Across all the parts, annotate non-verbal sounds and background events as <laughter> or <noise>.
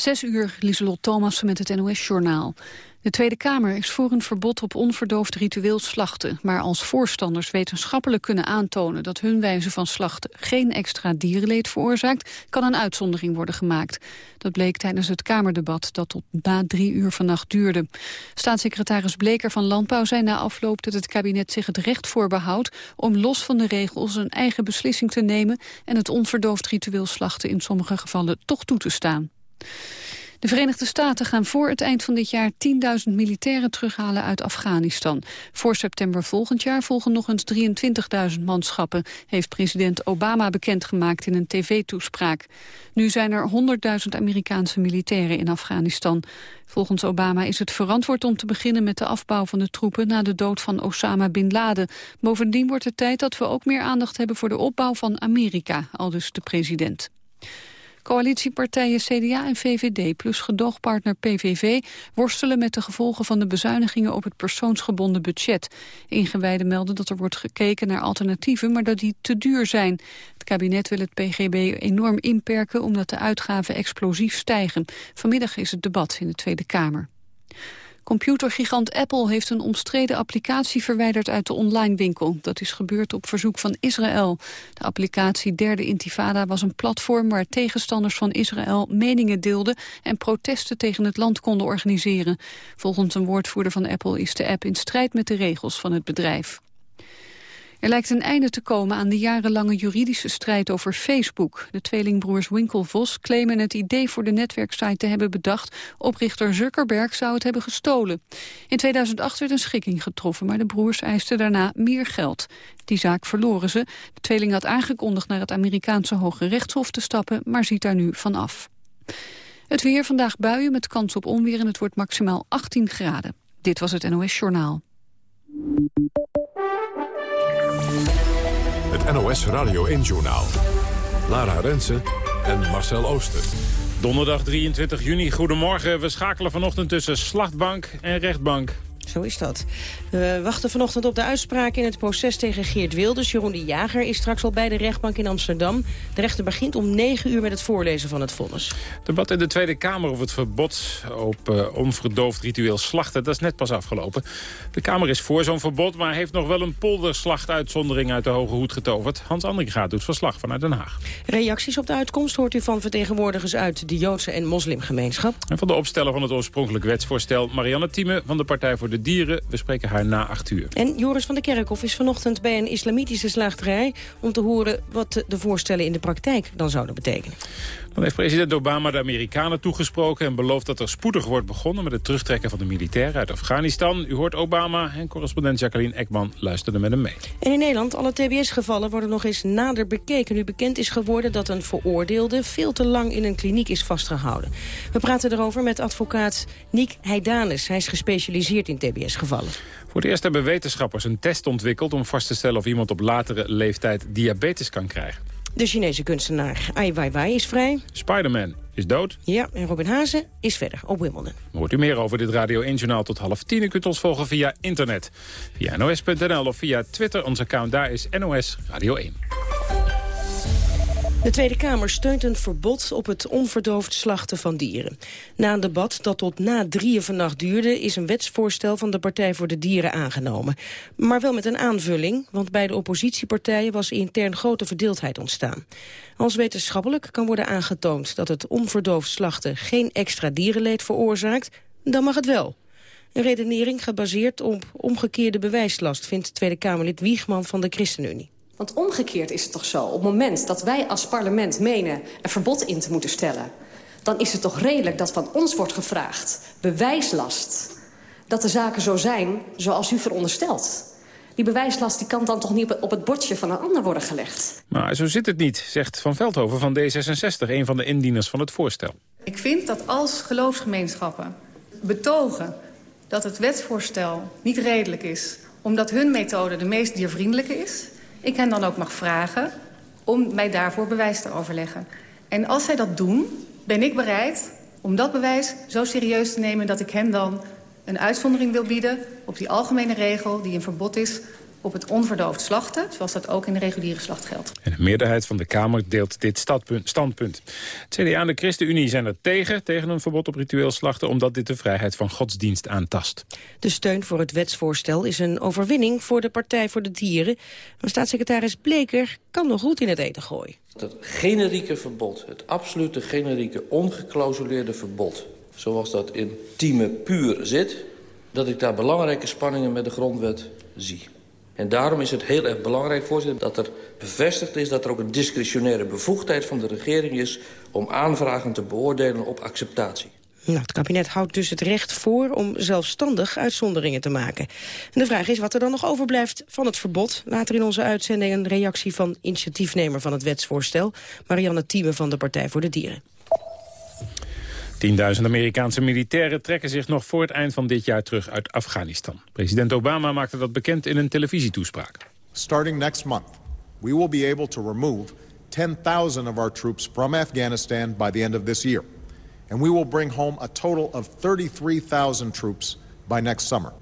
Zes uur, Lieselot Thomassen met het NOS-journaal. De Tweede Kamer is voor een verbod op onverdoofd ritueel slachten. Maar als voorstanders wetenschappelijk kunnen aantonen... dat hun wijze van slachten geen extra dierenleed veroorzaakt... kan een uitzondering worden gemaakt. Dat bleek tijdens het Kamerdebat dat tot na drie uur vannacht duurde. Staatssecretaris Bleker van Landbouw zei na afloop... dat het kabinet zich het recht voorbehoudt om los van de regels... een eigen beslissing te nemen... en het onverdoofd ritueel slachten in sommige gevallen toch toe te staan. De Verenigde Staten gaan voor het eind van dit jaar 10.000 militairen terughalen uit Afghanistan. Voor september volgend jaar volgen nog eens 23.000 manschappen, heeft president Obama bekendgemaakt in een tv-toespraak. Nu zijn er 100.000 Amerikaanse militairen in Afghanistan. Volgens Obama is het verantwoord om te beginnen met de afbouw van de troepen na de dood van Osama Bin Laden. Bovendien wordt het tijd dat we ook meer aandacht hebben voor de opbouw van Amerika, aldus de president. Coalitiepartijen CDA en VVD plus gedoogpartner PVV worstelen met de gevolgen van de bezuinigingen op het persoonsgebonden budget. Ingewijden melden dat er wordt gekeken naar alternatieven, maar dat die te duur zijn. Het kabinet wil het PGB enorm inperken omdat de uitgaven explosief stijgen. Vanmiddag is het debat in de Tweede Kamer. Computergigant Apple heeft een omstreden applicatie verwijderd uit de online winkel. Dat is gebeurd op verzoek van Israël. De applicatie Derde Intifada was een platform waar tegenstanders van Israël meningen deelden en protesten tegen het land konden organiseren. Volgens een woordvoerder van Apple is de app in strijd met de regels van het bedrijf. Er lijkt een einde te komen aan de jarenlange juridische strijd over Facebook. De tweelingbroers Winklevoss claimen het idee voor de netwerksite te hebben bedacht. Oprichter Zuckerberg zou het hebben gestolen. In 2008 werd een schikking getroffen, maar de broers eisten daarna meer geld. Die zaak verloren ze. De tweeling had aangekondigd naar het Amerikaanse Hoge Rechtshof te stappen, maar ziet daar nu van af. Het weer vandaag buien met kans op onweer en het wordt maximaal 18 graden. Dit was het NOS Journaal. NOS Radio 1-journaal. Lara Rensen en Marcel Ooster. Donderdag 23 juni, goedemorgen. We schakelen vanochtend tussen slachtbank en rechtbank. Zo is dat. We wachten vanochtend op de uitspraak in het proces tegen Geert Wilders. Jeroen de Jager is straks al bij de rechtbank in Amsterdam. De rechter begint om 9 uur met het voorlezen van het vonnis. Debat in de Tweede Kamer over het verbod op uh, onverdoofd ritueel slachten. Dat is net pas afgelopen. De Kamer is voor zo'n verbod, maar heeft nog wel een polderslachtuitzondering uit de Hoge Hoed getoverd. Hans Andringa doet verslag vanuit Den Haag. Reacties op de uitkomst hoort u van vertegenwoordigers uit de Joodse en moslimgemeenschap. En van de opsteller van het oorspronkelijk wetsvoorstel Marianne Thieme van de Partij voor de Dieren. We spreken haar na acht uur. En Joris van der Kerkhof is vanochtend bij een islamitische slagerij... om te horen wat de voorstellen in de praktijk dan zouden betekenen. Dan heeft president Obama de Amerikanen toegesproken... en belooft dat er spoedig wordt begonnen met het terugtrekken van de militairen uit Afghanistan. U hoort Obama en correspondent Jacqueline Ekman luisterde met hem mee. En in Nederland, alle TBS-gevallen worden nog eens nader bekeken. Nu bekend is geworden dat een veroordeelde veel te lang in een kliniek is vastgehouden. We praten erover met advocaat Niek Heidanes. Hij is gespecialiseerd in TBS-gevallen. Voor het eerst hebben wetenschappers een test ontwikkeld... om vast te stellen of iemand op latere leeftijd diabetes kan krijgen. De Chinese kunstenaar Ai Weiwei is vrij. Spider-Man is dood. Ja, en Robin Hazen is verder op Wimbledon. Hoort u meer over dit Radio 1-journaal tot half tien. U kunt ons volgen via internet. Via nos.nl of via Twitter. Ons account daar is NOS Radio 1. De Tweede Kamer steunt een verbod op het onverdoofd slachten van dieren. Na een debat dat tot na drieën vannacht duurde... is een wetsvoorstel van de Partij voor de Dieren aangenomen. Maar wel met een aanvulling, want bij de oppositiepartijen... was intern grote verdeeldheid ontstaan. Als wetenschappelijk kan worden aangetoond dat het onverdoofd slachten... geen extra dierenleed veroorzaakt, dan mag het wel. Een redenering gebaseerd op omgekeerde bewijslast... vindt Tweede Kamerlid Wiegman van de ChristenUnie. Want omgekeerd is het toch zo, op het moment dat wij als parlement menen... een verbod in te moeten stellen... dan is het toch redelijk dat van ons wordt gevraagd, bewijslast... dat de zaken zo zijn zoals u veronderstelt. Die bewijslast die kan dan toch niet op het bordje van een ander worden gelegd? Maar zo zit het niet, zegt Van Veldhoven van D66... een van de indieners van het voorstel. Ik vind dat als geloofsgemeenschappen betogen dat het wetsvoorstel niet redelijk is... omdat hun methode de meest diervriendelijke is ik hen dan ook mag vragen om mij daarvoor bewijs te overleggen. En als zij dat doen, ben ik bereid om dat bewijs zo serieus te nemen... dat ik hen dan een uitzondering wil bieden op die algemene regel... die een verbod is op het onverdoofd slachten... zoals dat ook in de reguliere slacht geldt. En de meerderheid van de Kamer deelt dit standpunt. Het CDA en de ChristenUnie zijn er tegen, tegen een verbod op ritueel slachten... omdat dit de vrijheid van godsdienst aantast. De steun voor het wetsvoorstel is een overwinning voor de Partij voor de Dieren. Maar staatssecretaris Bleker kan nog goed in het eten gooien. Het generieke verbod, het absolute generieke ongeclausuleerde verbod... zoals dat in Tieme puur zit, dat ik daar belangrijke spanningen met de grondwet zie. En daarom is het heel erg belangrijk, voorzitter, dat er bevestigd is... dat er ook een discretionaire bevoegdheid van de regering is... om aanvragen te beoordelen op acceptatie. Nou, het kabinet houdt dus het recht voor om zelfstandig uitzonderingen te maken. En de vraag is wat er dan nog overblijft van het verbod. Later in onze uitzending een reactie van initiatiefnemer van het wetsvoorstel... Marianne Thieme van de Partij voor de Dieren. Tienduizend Amerikaanse militairen trekken zich nog voor het eind van dit jaar terug uit Afghanistan. President Obama maakte dat bekend in een televisietoespraak. Starting next month, we will be able to remove 10,000 of our troops from Afghanistan by the end of this year. And we will bring home a total of 33,000 troops by next summer.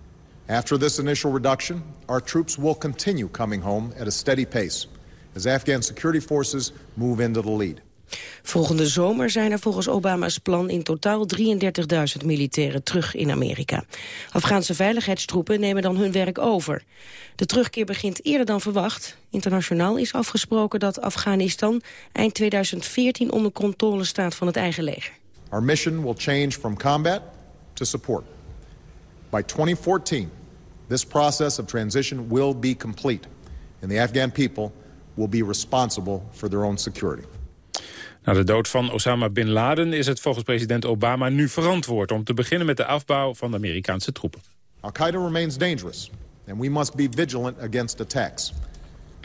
After this initial reduction, our troops will continue coming home at a steady pace as Afghan security forces move into the lead. Volgende zomer zijn er volgens Obama's plan in totaal 33.000 militairen terug in Amerika. Afghaanse veiligheidstroepen nemen dan hun werk over. De terugkeer begint eerder dan verwacht. Internationaal is afgesproken dat Afghanistan eind 2014 onder controle staat van het eigen leger. Our mission will change from combat to support. By 2014, this process of transition will be complete. And the Afghan people will be responsible for their own security. Na de dood van Osama Bin Laden is het volgens president Obama nu verantwoord... om te beginnen met de afbouw van de Amerikaanse troepen. Al-Qaeda remains dangerous, and we must be vigilant against attacks.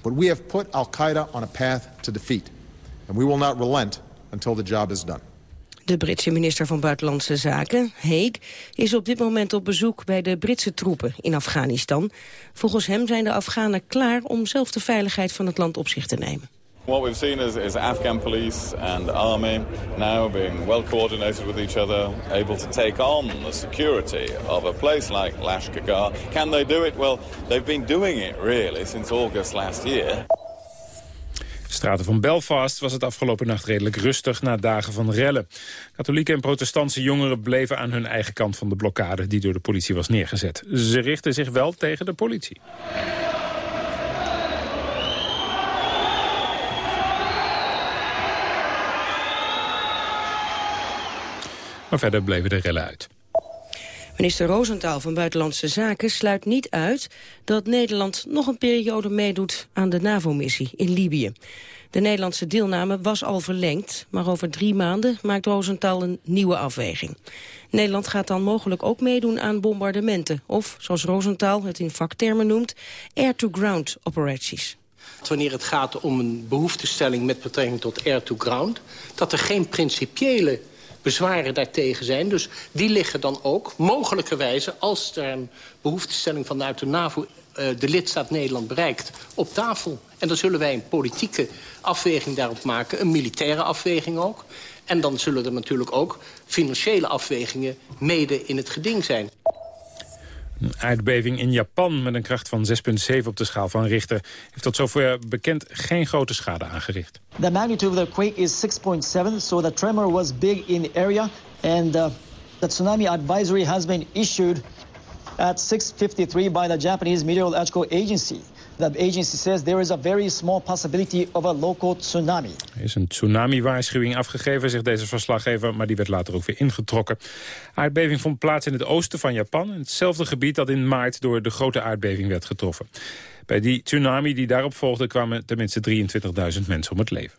But we have put Al-Qaeda on a path to defeat. And we will not relent until the job is done. De Britse minister van Buitenlandse Zaken, Haig, is op dit moment op bezoek bij de Britse troepen in Afghanistan. Volgens hem zijn de Afghanen klaar om zelf de veiligheid van het land op zich te nemen. What we've seen is, is Afghan police and army now being well coordinated with each other, able to take on the security of a place like Lashkar. Can they do it? Well, they've been doing it really since August last year. straten van Belfast was het afgelopen nacht redelijk rustig na dagen van rellen. Katholieke en protestantse jongeren bleven aan hun eigen kant van de blokkade die door de politie was neergezet. Ze richtten zich wel tegen de politie. Maar verder bleven de rellen uit. Minister Roosentaal van Buitenlandse Zaken sluit niet uit dat Nederland nog een periode meedoet aan de NAVO-missie in Libië. De Nederlandse deelname was al verlengd, maar over drie maanden maakt Roosentaal een nieuwe afweging. Nederland gaat dan mogelijk ook meedoen aan bombardementen of, zoals Roosentaal het in vaktermen noemt, air-to-ground operaties wanneer het gaat om een behoeftestelling met betrekking tot air-to-ground... dat er geen principiële bezwaren daartegen zijn. Dus die liggen dan ook, mogelijkerwijze, als er een behoeftestelling vanuit de NAVO... Uh, de lidstaat Nederland bereikt, op tafel. En dan zullen wij een politieke afweging daarop maken, een militaire afweging ook. En dan zullen er natuurlijk ook financiële afwegingen mede in het geding zijn. Een aardbeving in Japan met een kracht van 6,7 op de schaal van Richter... heeft tot zover bekend geen grote schade aangericht. The magnitude of the quake is 6.7, so the tremor was big in area. And uh, the tsunami advisory has been issued at 6.53 by the Japanese Meteorological Agency. The agency says there is a very small possibility of a local tsunami. Er is een tsunami-waarschuwing afgegeven, zegt deze verslaggever... maar die werd later ook weer ingetrokken. Aardbeving vond plaats in het oosten van Japan... in hetzelfde gebied dat in maart door de grote aardbeving werd getroffen. Bij die tsunami die daarop volgde kwamen tenminste 23.000 mensen om het leven.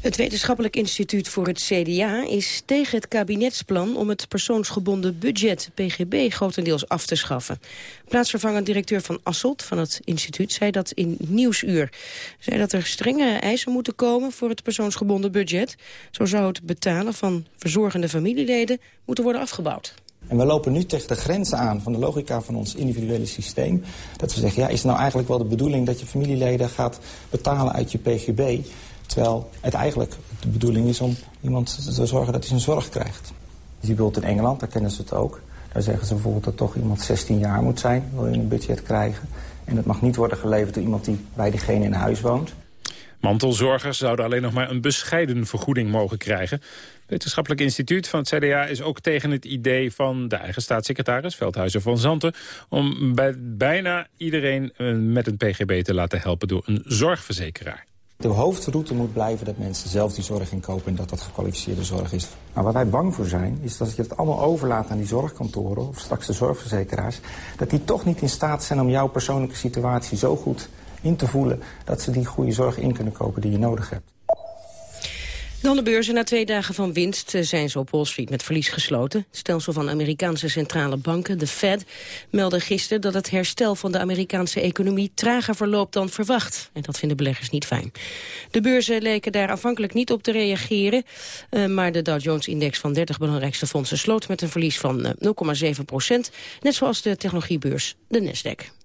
Het Wetenschappelijk Instituut voor het CDA is tegen het kabinetsplan om het persoonsgebonden budget PGB grotendeels af te schaffen. Plaatsvervangend directeur van Asselt van het instituut zei dat in Nieuwsuur. Zei dat er strenge eisen moeten komen voor het persoonsgebonden budget. Zo zou het betalen van verzorgende familieleden moeten worden afgebouwd. En we lopen nu tegen de grenzen aan van de logica van ons individuele systeem. Dat we zeggen, ja, is het nou eigenlijk wel de bedoeling dat je familieleden gaat betalen uit je PGB... Terwijl het eigenlijk de bedoeling is om iemand te zorgen dat hij zijn zorg krijgt. Je ziet bijvoorbeeld in Engeland, daar kennen ze het ook. Daar zeggen ze bijvoorbeeld dat toch iemand 16 jaar moet zijn, wil je een budget krijgen. En het mag niet worden geleverd door iemand die bij diegene in huis woont. Mantelzorgers zouden alleen nog maar een bescheiden vergoeding mogen krijgen. Het Wetenschappelijk Instituut van het CDA is ook tegen het idee van de eigen staatssecretaris Veldhuizen van Zanten... om bij bijna iedereen eh, met een pgb te laten helpen door een zorgverzekeraar. De hoofdroute moet blijven dat mensen zelf die zorg inkopen... en dat dat gekwalificeerde zorg is. Maar waar wij bang voor zijn, is dat je het allemaal overlaat aan die zorgkantoren... of straks de zorgverzekeraars... dat die toch niet in staat zijn om jouw persoonlijke situatie zo goed in te voelen... dat ze die goede zorg in kunnen kopen die je nodig hebt. Dan de beurzen. Na twee dagen van winst eh, zijn ze op Wall Street met verlies gesloten. Het stelsel van Amerikaanse centrale banken, de Fed, meldde gisteren dat het herstel van de Amerikaanse economie trager verloopt dan verwacht. En dat vinden beleggers niet fijn. De beurzen leken daar afhankelijk niet op te reageren. Uh, maar de Dow Jones-index van 30 belangrijkste fondsen sloot met een verlies van uh, 0,7 procent. Net zoals de technologiebeurs, de Nasdaq.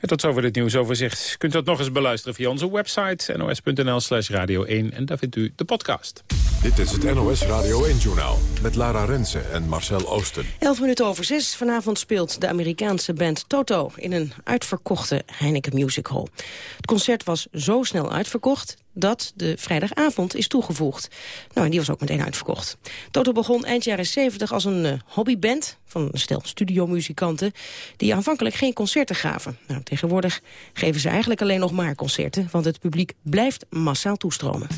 En tot zover dit nieuwsoverzicht. Kunt u dat nog eens beluisteren via onze website nos.nl slash radio 1. En daar vindt u de podcast. Dit is het NOS Radio 1-journaal met Lara Rensen en Marcel Oosten. Elf minuten over zes. Vanavond speelt de Amerikaanse band Toto in een uitverkochte Heineken Music Hall. Het concert was zo snel uitverkocht dat de vrijdagavond is toegevoegd. Nou, en die was ook meteen uitverkocht. Toto begon eind jaren 70 als een uh, hobbyband van een stel studiomuzikanten... die aanvankelijk geen concerten gaven. Nou, tegenwoordig geven ze eigenlijk alleen nog maar concerten... want het publiek blijft massaal toestromen.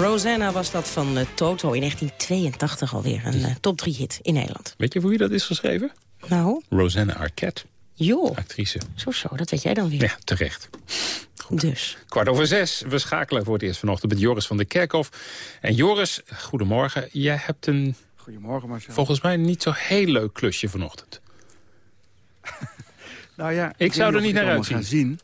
Rosanna was dat van uh, Toto in 1982 alweer. Een uh, top 3 hit in Nederland. Weet je voor wie dat is geschreven? Nou? Rosanna Arquette. Joh. Actrice. Zo zo, dat weet jij dan weer. Ja, terecht. Goed. Dus. Kwart over zes. We schakelen voor het eerst vanochtend met Joris van der Kerkhof. En Joris, goedemorgen. Jij hebt een... Goedemorgen, Marcel. Volgens mij niet zo heel leuk klusje vanochtend. <laughs> nou ja, ik, ik zou er niet naar uitzien. zien.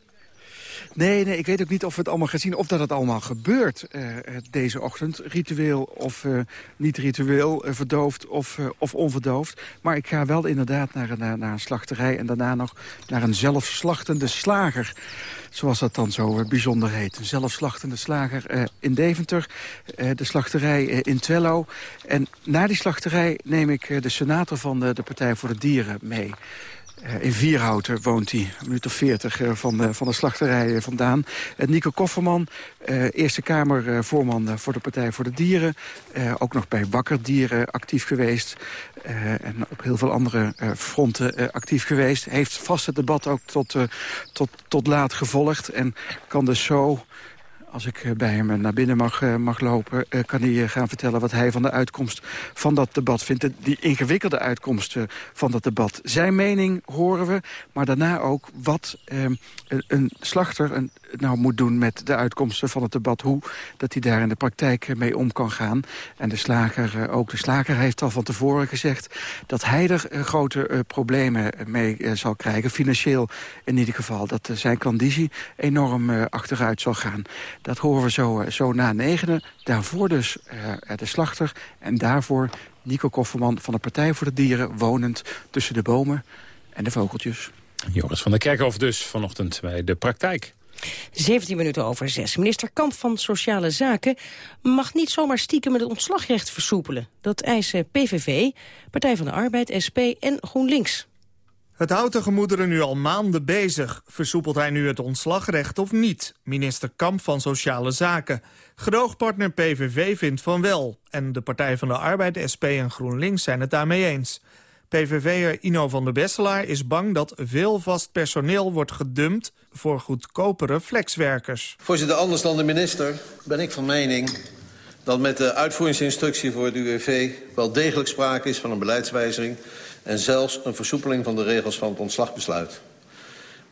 Nee, nee, ik weet ook niet of we het allemaal gaan zien. Of dat het allemaal gebeurt uh, deze ochtend. Ritueel of uh, niet ritueel, verdoofd of, of onverdoofd. Maar ik ga wel inderdaad naar een, naar een slachterij... en daarna nog naar een zelfslachtende slager. Zoals dat dan zo bijzonder heet. Een zelfslachtende slager in Deventer. de slachterij in Twello. En na die slachterij neem ik de senator van de, de Partij voor de Dieren mee. Uh, in Vierhouten woont hij, een minuut of veertig uh, van, de, van de slachterij vandaan. Nico Kofferman, Eerste Kamer voorman voor de Partij voor de Dieren. ook nog bij Wakker Dieren actief geweest. en op heel veel andere fronten actief geweest. Heeft vast het debat ook tot, tot, tot laat gevolgd. En kan dus zo als ik eh, bij hem naar binnen mag, eh, mag lopen... Eh, kan hij gaan vertellen wat hij van de uitkomst van dat debat vindt. Die ingewikkelde uitkomsten van dat debat. Zijn mening horen we, maar daarna ook wat ehm, een slachter nou moet doen... met de uitkomsten van het debat. Hoe dat hij daar in de praktijk mee om kan gaan. En de slager, ook de slager heeft al van tevoren gezegd... dat hij er grote problemen mee zal krijgen. Financieel in ieder geval. Dat zijn conditie enorm achteruit zal gaan. Dat horen we zo, eh, zo na negenen. Daarvoor dus uh, de slachter en daarvoor Nico Kofferman van de Partij voor de Dieren... wonend tussen de bomen en de vogeltjes. Joris van der Kerkhof dus vanochtend bij de praktijk. 17 minuten over 6. Minister Kamp van Sociale Zaken mag niet zomaar stiekem het ontslagrecht versoepelen. Dat eisen PVV, Partij van de Arbeid, SP en GroenLinks. Het houdt de gemoederen nu al maanden bezig. Versoepelt hij nu het ontslagrecht of niet? Minister Kamp van Sociale Zaken. Gedoogpartner PVV vindt van wel. En de Partij van de Arbeid, SP en GroenLinks zijn het daarmee eens. PVV'er Ino van der Besselaar is bang dat veel vast personeel wordt gedumpt voor goedkopere flexwerkers. Voorzitter, anders dan de minister ben ik van mening dat met de uitvoeringsinstructie voor het UWV wel degelijk sprake is van een beleidswijziging en zelfs een versoepeling van de regels van het ontslagbesluit.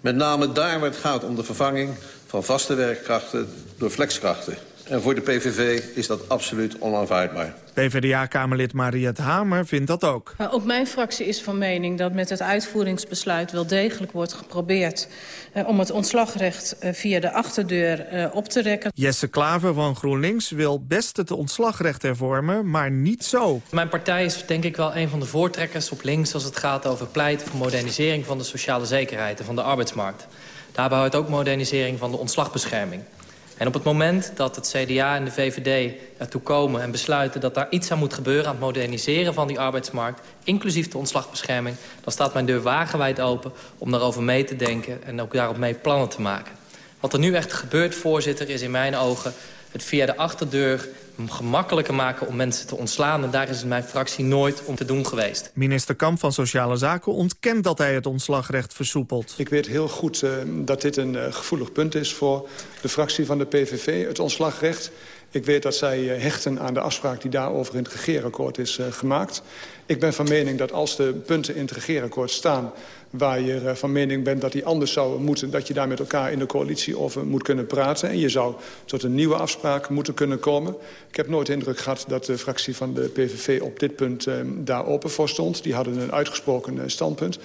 Met name daar waar het gaat om de vervanging van vaste werkkrachten door flexkrachten. En voor de PVV is dat absoluut onaanvaardbaar. PvdA-kamerlid Mariette Hamer vindt dat ook. Ook mijn fractie is van mening dat met het uitvoeringsbesluit... wel degelijk wordt geprobeerd uh, om het ontslagrecht uh, via de achterdeur uh, op te rekken. Jesse Klaver van GroenLinks wil best het ontslagrecht hervormen, maar niet zo. Mijn partij is denk ik wel een van de voortrekkers op links... als het gaat over pleiten voor modernisering van de sociale zekerheid en van de arbeidsmarkt. Daarbij hoort ook modernisering van de ontslagbescherming. En op het moment dat het CDA en de VVD ertoe komen en besluiten... dat daar iets aan moet gebeuren aan het moderniseren van die arbeidsmarkt... inclusief de ontslagbescherming... dan staat mijn deur wagenwijd open om daarover mee te denken... en ook daarop mee plannen te maken. Wat er nu echt gebeurt, voorzitter, is in mijn ogen... het via de achterdeur gemakkelijker maken om mensen te ontslaan. En daar is mijn fractie nooit om te doen geweest. Minister Kamp van Sociale Zaken ontkent dat hij het ontslagrecht versoepelt. Ik weet heel goed uh, dat dit een uh, gevoelig punt is voor de fractie van de PVV, het ontslagrecht. Ik weet dat zij uh, hechten aan de afspraak die daarover in het regeerakkoord is gemaakt. Ik ben van mening dat als de punten in het regeerakkoord staan waar je eh, van mening bent dat die anders zou moeten... dat je daar met elkaar in de coalitie over moet kunnen praten. En je zou tot een nieuwe afspraak moeten kunnen komen. Ik heb nooit de indruk gehad dat de fractie van de PVV op dit punt eh, daar open voor stond. Die hadden een uitgesproken eh, standpunt.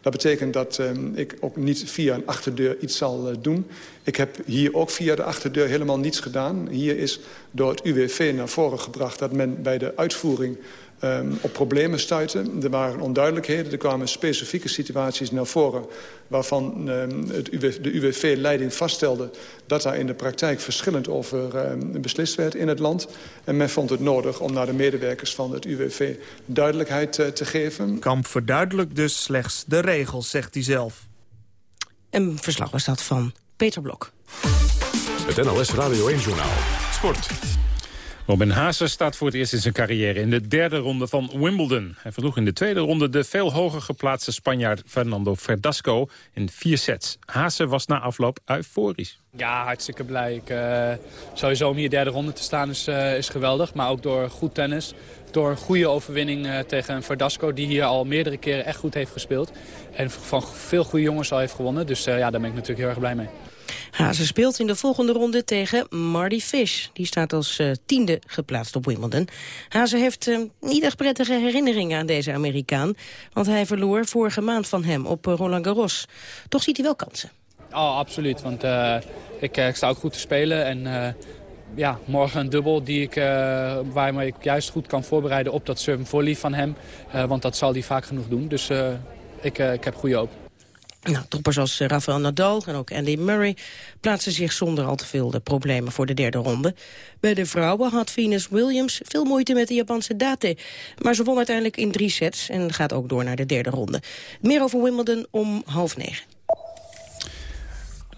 Dat betekent dat ik ook niet via een achterdeur iets zal doen. Ik heb hier ook via de achterdeur helemaal niets gedaan. Hier is door het UWV naar voren gebracht dat men bij de uitvoering um, op problemen stuiten. Er waren onduidelijkheden, er kwamen specifieke situaties naar voren... waarvan um, het UW, de UWV-leiding vaststelde dat daar in de praktijk verschillend over um, beslist werd in het land. En men vond het nodig om naar de medewerkers van het UWV duidelijkheid uh, te geven. Kamp verduidelijkt dus slechts de regels, zegt hij zelf. Een verslag was dat van Peter Blok. Het NLS Radio 1-journaal. Sport. Robin Haase staat voor het eerst in zijn carrière in de derde ronde van Wimbledon. Hij versloeg in de tweede ronde de veel hoger geplaatste Spanjaard Fernando Verdasco in vier sets. Haase was na afloop euforisch. Ja, hartstikke blij. Ik, uh, sowieso om hier derde ronde te staan is, uh, is geweldig. Maar ook door goed tennis, door een goede overwinning uh, tegen Verdasco... die hier al meerdere keren echt goed heeft gespeeld. En van veel goede jongens al heeft gewonnen. Dus ja, daar ben ik natuurlijk heel erg blij mee. Hazen speelt in de volgende ronde tegen Marty Fish. Die staat als uh, tiende geplaatst op Wimbledon. Hazen heeft uh, niet echt prettige herinneringen aan deze Amerikaan. Want hij verloor vorige maand van hem op uh, Roland Garros. Toch ziet hij wel kansen. Oh, absoluut. Want ik, ik, sta ook goed te spelen. En ja, morgen een dubbel die ik, waarmee ik juist goed kan voorbereiden op dat serve volley van hem. want dat zal hij vaak genoeg doen. Dus ik, ik heb goede hoop. Nou, toppers als eh, Rafael Nadal en ook Andy Murray plaatsen zich zonder al te veel problemen voor de derde ronde. Bij de vrouwen had Venus Williams veel moeite met de Japanse Date. Maar ze won uiteindelijk in drie sets en gaat ook door naar de derde ronde. Meer over Wimbledon om half negen.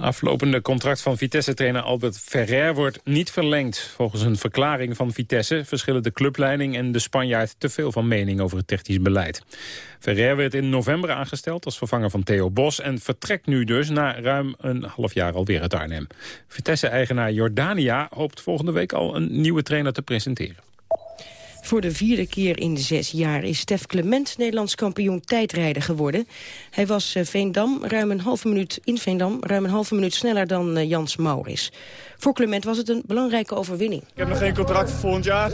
Aflopende contract van Vitesse-trainer Albert Ferrer wordt niet verlengd. Volgens een verklaring van Vitesse verschillen de clubleiding en de Spanjaard te veel van mening over het technisch beleid. Ferrer werd in november aangesteld als vervanger van Theo Bos en vertrekt nu dus na ruim een half jaar alweer uit Arnhem. Vitesse-eigenaar Jordania hoopt volgende week al een nieuwe trainer te presenteren. Voor de vierde keer in zes jaar is Stef Clement Nederlands kampioen tijdrijden geworden. Hij was uh, Veendam ruim een halve minuut in Veendam ruim een halve minuut sneller dan uh, Jans Mauris. Voor Clement was het een belangrijke overwinning. Ik heb nog geen contract voor volgend jaar.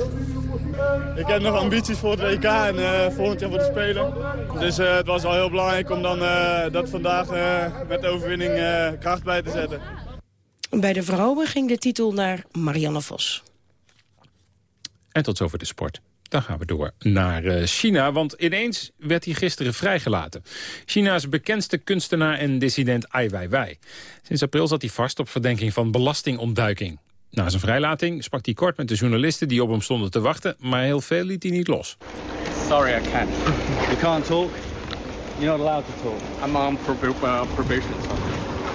Ik heb nog ambities voor het WK en uh, volgend jaar voor de Spelen. Dus het was al heel belangrijk om dan dat vandaag met de overwinning kracht bij te zetten. Bij de vrouwen ging de titel naar Marianne Vos. En tot zover de sport. Dan gaan we door naar eh, China, want ineens werd hij gisteren vrijgelaten. China's bekendste kunstenaar en dissident Ai Weiwei. Sinds april zat hij vast op verdenking van belastingontduiking. Na zijn vrijlating sprak hij kort met de journalisten die op hem stonden te wachten... maar heel veel liet hij niet los. Sorry, I can't. You can't talk? You're not allowed to talk? I'm on uh, probation.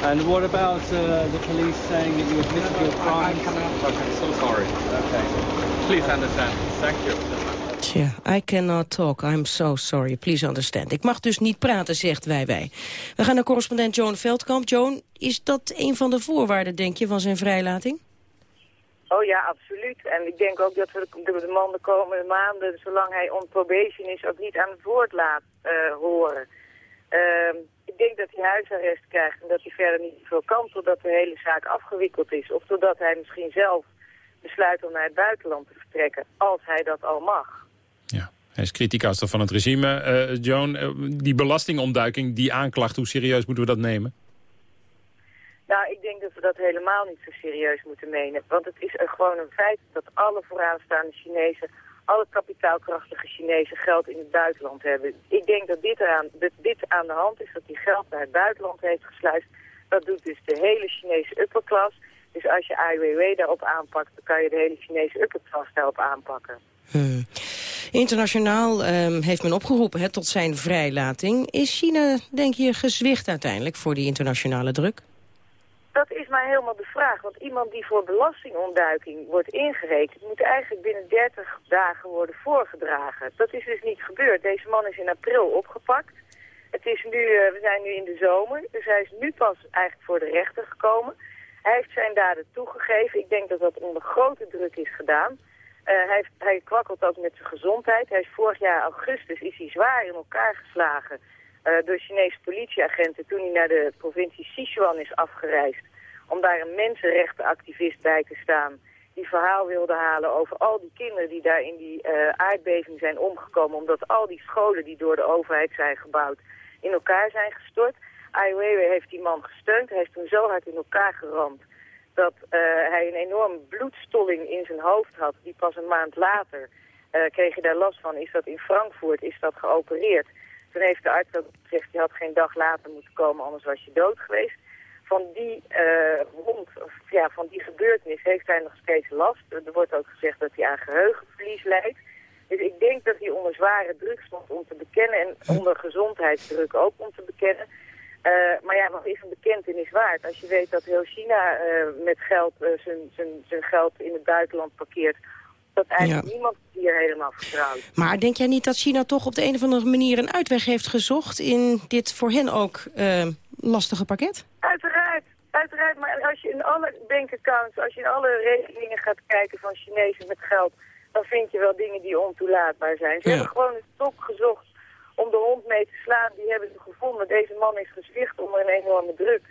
And what about uh, the police saying that you admitted your crime? Okay, so sorry. Okay. Please understand. Thank you. Tja, I cannot talk. I'm so sorry. Please understand. Ik mag dus niet praten, zegt wij wij. We gaan naar correspondent Joan Veldkamp. Joan, is dat een van de voorwaarden, denk je, van zijn vrijlating? Oh ja, absoluut. En ik denk ook dat we de man de komende maanden, zolang hij on probation is, ook niet aan het woord laat uh, horen. Uh, ik denk dat hij huisarrest krijgt en dat hij verder niet veel kan totdat de hele zaak afgewikkeld is. Of totdat hij misschien zelf besluit om naar het buitenland te vertrekken, als hij dat al mag. Ja, hij is kritiekaster van het regime. Uh, Joan, uh, die belastingontduiking, die aanklacht, hoe serieus moeten we dat nemen? Nou, ik denk dat we dat helemaal niet zo serieus moeten menen. Want het is gewoon een feit dat alle vooraanstaande Chinezen, alle kapitaalkrachtige Chinezen geld in het buitenland hebben. Ik denk dat dit, eraan, dat dit aan de hand is, dat die geld naar het buitenland heeft gesluist. Dat doet dus de hele Chinese upperclass. Dus als je Ai Weiwei daarop aanpakt, dan kan je de hele Chinese upperclass daarop aanpakken. Hmm. Internationaal um, heeft men opgeroepen tot zijn vrijlating. Is China, denk je, gezwicht uiteindelijk voor die internationale druk? Dat is maar helemaal de vraag. Want iemand die voor belastingontduiking wordt ingerekend... moet eigenlijk binnen 30 dagen worden voorgedragen. Dat is dus niet gebeurd. Deze man is in april opgepakt. Het is nu, uh, we zijn nu in de zomer, dus hij is nu pas eigenlijk voor de rechter gekomen. Hij heeft zijn daden toegegeven. Ik denk dat dat onder grote druk is gedaan. Uh, hij, hij kwakkelt ook met zijn gezondheid. Hij is vorig jaar augustus is hij zwaar in elkaar geslagen uh, door Chinese politieagenten toen hij naar de provincie Sichuan is afgereisd. Om daar een mensenrechtenactivist bij te staan die verhaal wilde halen over al die kinderen die daar in die uh, aardbeving zijn omgekomen. Omdat al die scholen die door de overheid zijn gebouwd in elkaar zijn gestort. Ai heeft die man gesteund. Hij heeft hem zo hard in elkaar geramd dat uh, hij een enorme bloedstolling in zijn hoofd had. Die pas een maand later uh, kreeg hij daar last van. Is dat in Frankfurt, is dat geopereerd. Toen heeft de arts ook gezegd, je had geen dag later moeten komen, anders was je dood geweest. Van die uh, wond, of, ja, van die gebeurtenis heeft hij nog steeds last. Er wordt ook gezegd dat hij aan geheugenverlies lijdt. Dus ik denk dat hij onder zware druk stond om te bekennen en onder gezondheidsdruk ook om te bekennen. Uh, maar ja, wat is een bekentenis waard? Als je weet dat heel China uh, met geld uh, zijn geld in het buitenland parkeert dat eigenlijk niemand hier helemaal vertrouwt. Maar denk jij niet dat China toch op de een of andere manier een uitweg heeft gezocht... in dit voor hen ook lastige pakket? Uiteraard. Uiteraard, maar als je in alle bankaccounts, als je in alle rekeningen gaat kijken van Chinezen met geld, dan vind je wel dingen die ontoelaatbaar zijn. Ze hebben gewoon een stok gezocht om de hond mee te slaan. Die hebben ze gevonden. Deze man is gezwicht onder een enorme druk.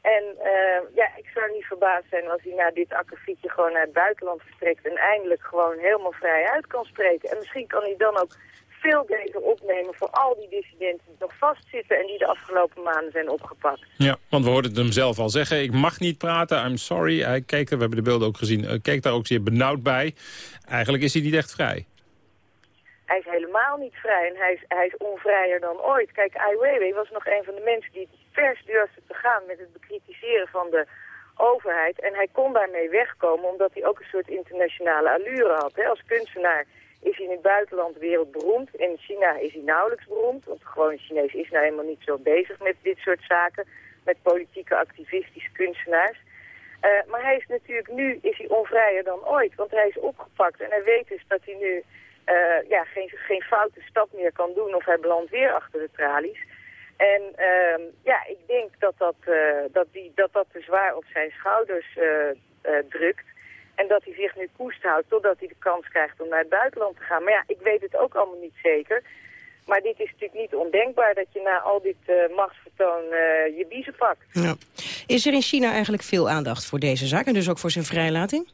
En uh, ja, ik zou niet verbaasd zijn als hij na dit akkefietje gewoon naar het buitenland vertrekt en eindelijk gewoon helemaal vrij uit kan spreken. En misschien kan hij dan ook veel beter opnemen voor al die dissidenten die nog vastzitten en die de afgelopen maanden zijn opgepakt. Ja, want we hoorden hem zelf al zeggen. Ik mag niet praten, I'm sorry. Hij keek, we hebben de beelden ook gezien, hij keek daar ook zeer benauwd bij. Eigenlijk is hij niet echt vrij. Hij is helemaal niet vrij en hij is, hij is onvrijer dan ooit. Kijk, Ai Weiwei was nog een van de mensen die het vers durfde te gaan met het bekritiseren van de overheid. En hij kon daarmee wegkomen omdat hij ook een soort internationale allure had. Hè. Als kunstenaar is hij in het buitenland wereldberoemd. In China is hij nauwelijks beroemd, want gewoon Chinees is nou helemaal niet zo bezig met dit soort zaken. Met politieke activistische kunstenaars. Uh, maar hij is natuurlijk nu is hij onvrijer dan ooit, want hij is opgepakt. En hij weet dus dat hij nu uh, ja, geen, geen foute stap meer kan doen of hij belandt weer achter de tralies. En uh, ja, ik denk dat dat, uh, dat, die, dat dat te zwaar op zijn schouders drukt. En dat hij zich nu koest houdt totdat hij de kans krijgt om naar het buitenland te gaan. Maar ja, ik weet het ook allemaal niet zeker. Maar dit is natuurlijk niet ondenkbaar dat je na al dit uh, machtsvertoon uh, je biezen pakt. Ja. Is er in China eigenlijk veel aandacht voor deze zaak en dus ook voor zijn vrijlating?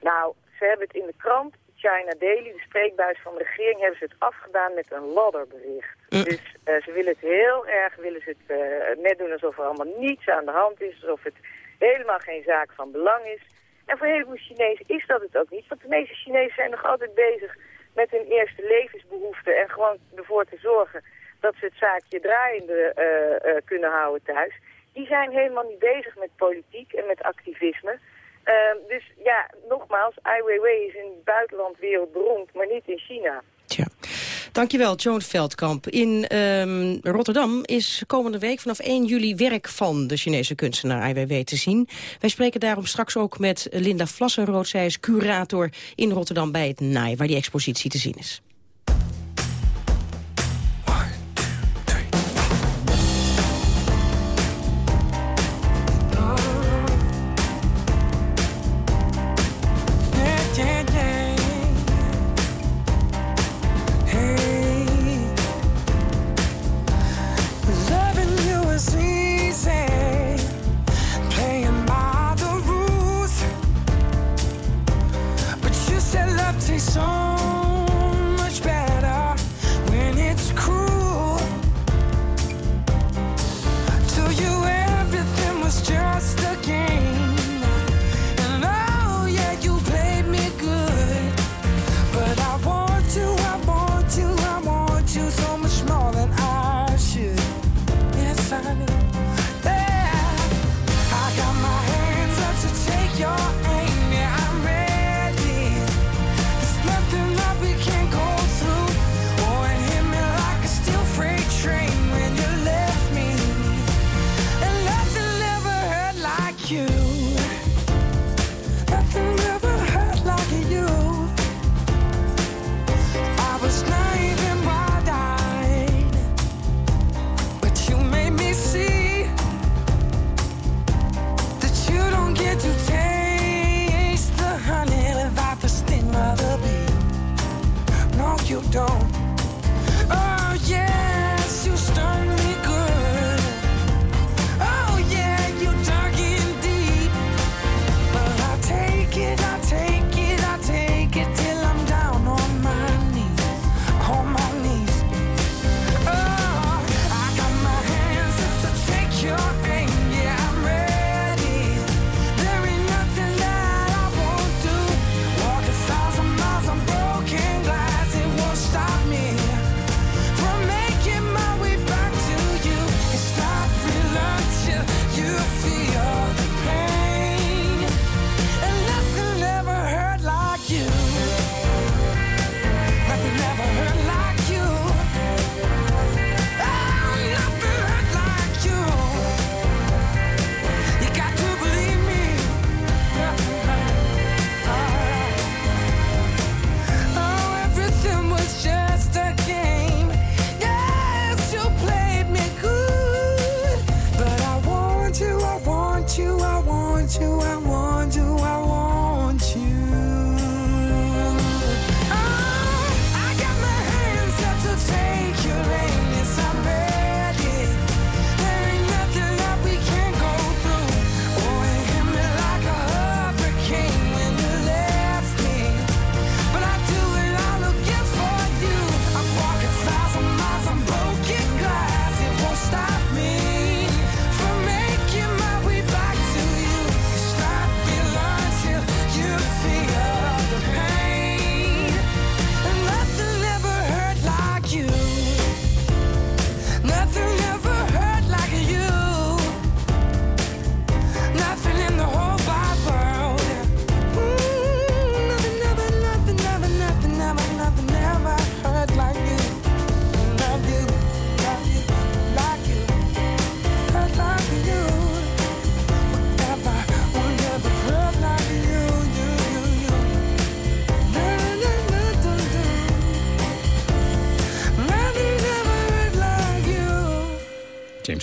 Nou, ze hebben het in de krant, China Daily, de spreekbuis van de regering, hebben ze het afgedaan met een ladderbericht. Mm. Dus uh, ze willen het heel erg, willen ze het net doen alsof er allemaal niets aan de hand is, alsof het helemaal geen zaak van belang is. En voor een heleboel Chinezen is dat het ook niet. Want de meeste Chinezen zijn nog altijd bezig met hun eerste levensbehoeften. En gewoon ervoor te zorgen dat ze het zaakje draaiende uh, kunnen houden thuis. Die zijn helemaal niet bezig met politiek en met activisme. Uh, dus ja, nogmaals, Ai Weiwei is in het buitenland wereldberoemd, maar niet in China. Tja. Dankjewel, Joan Veldkamp. In um, Rotterdam is komende week vanaf 1 juli werk van de Chinese kunstenaar Weiwei te zien. Wij spreken daarom straks ook met Linda Vlassenrood. Zij is curator in Rotterdam bij het NAI, waar die expositie te zien is.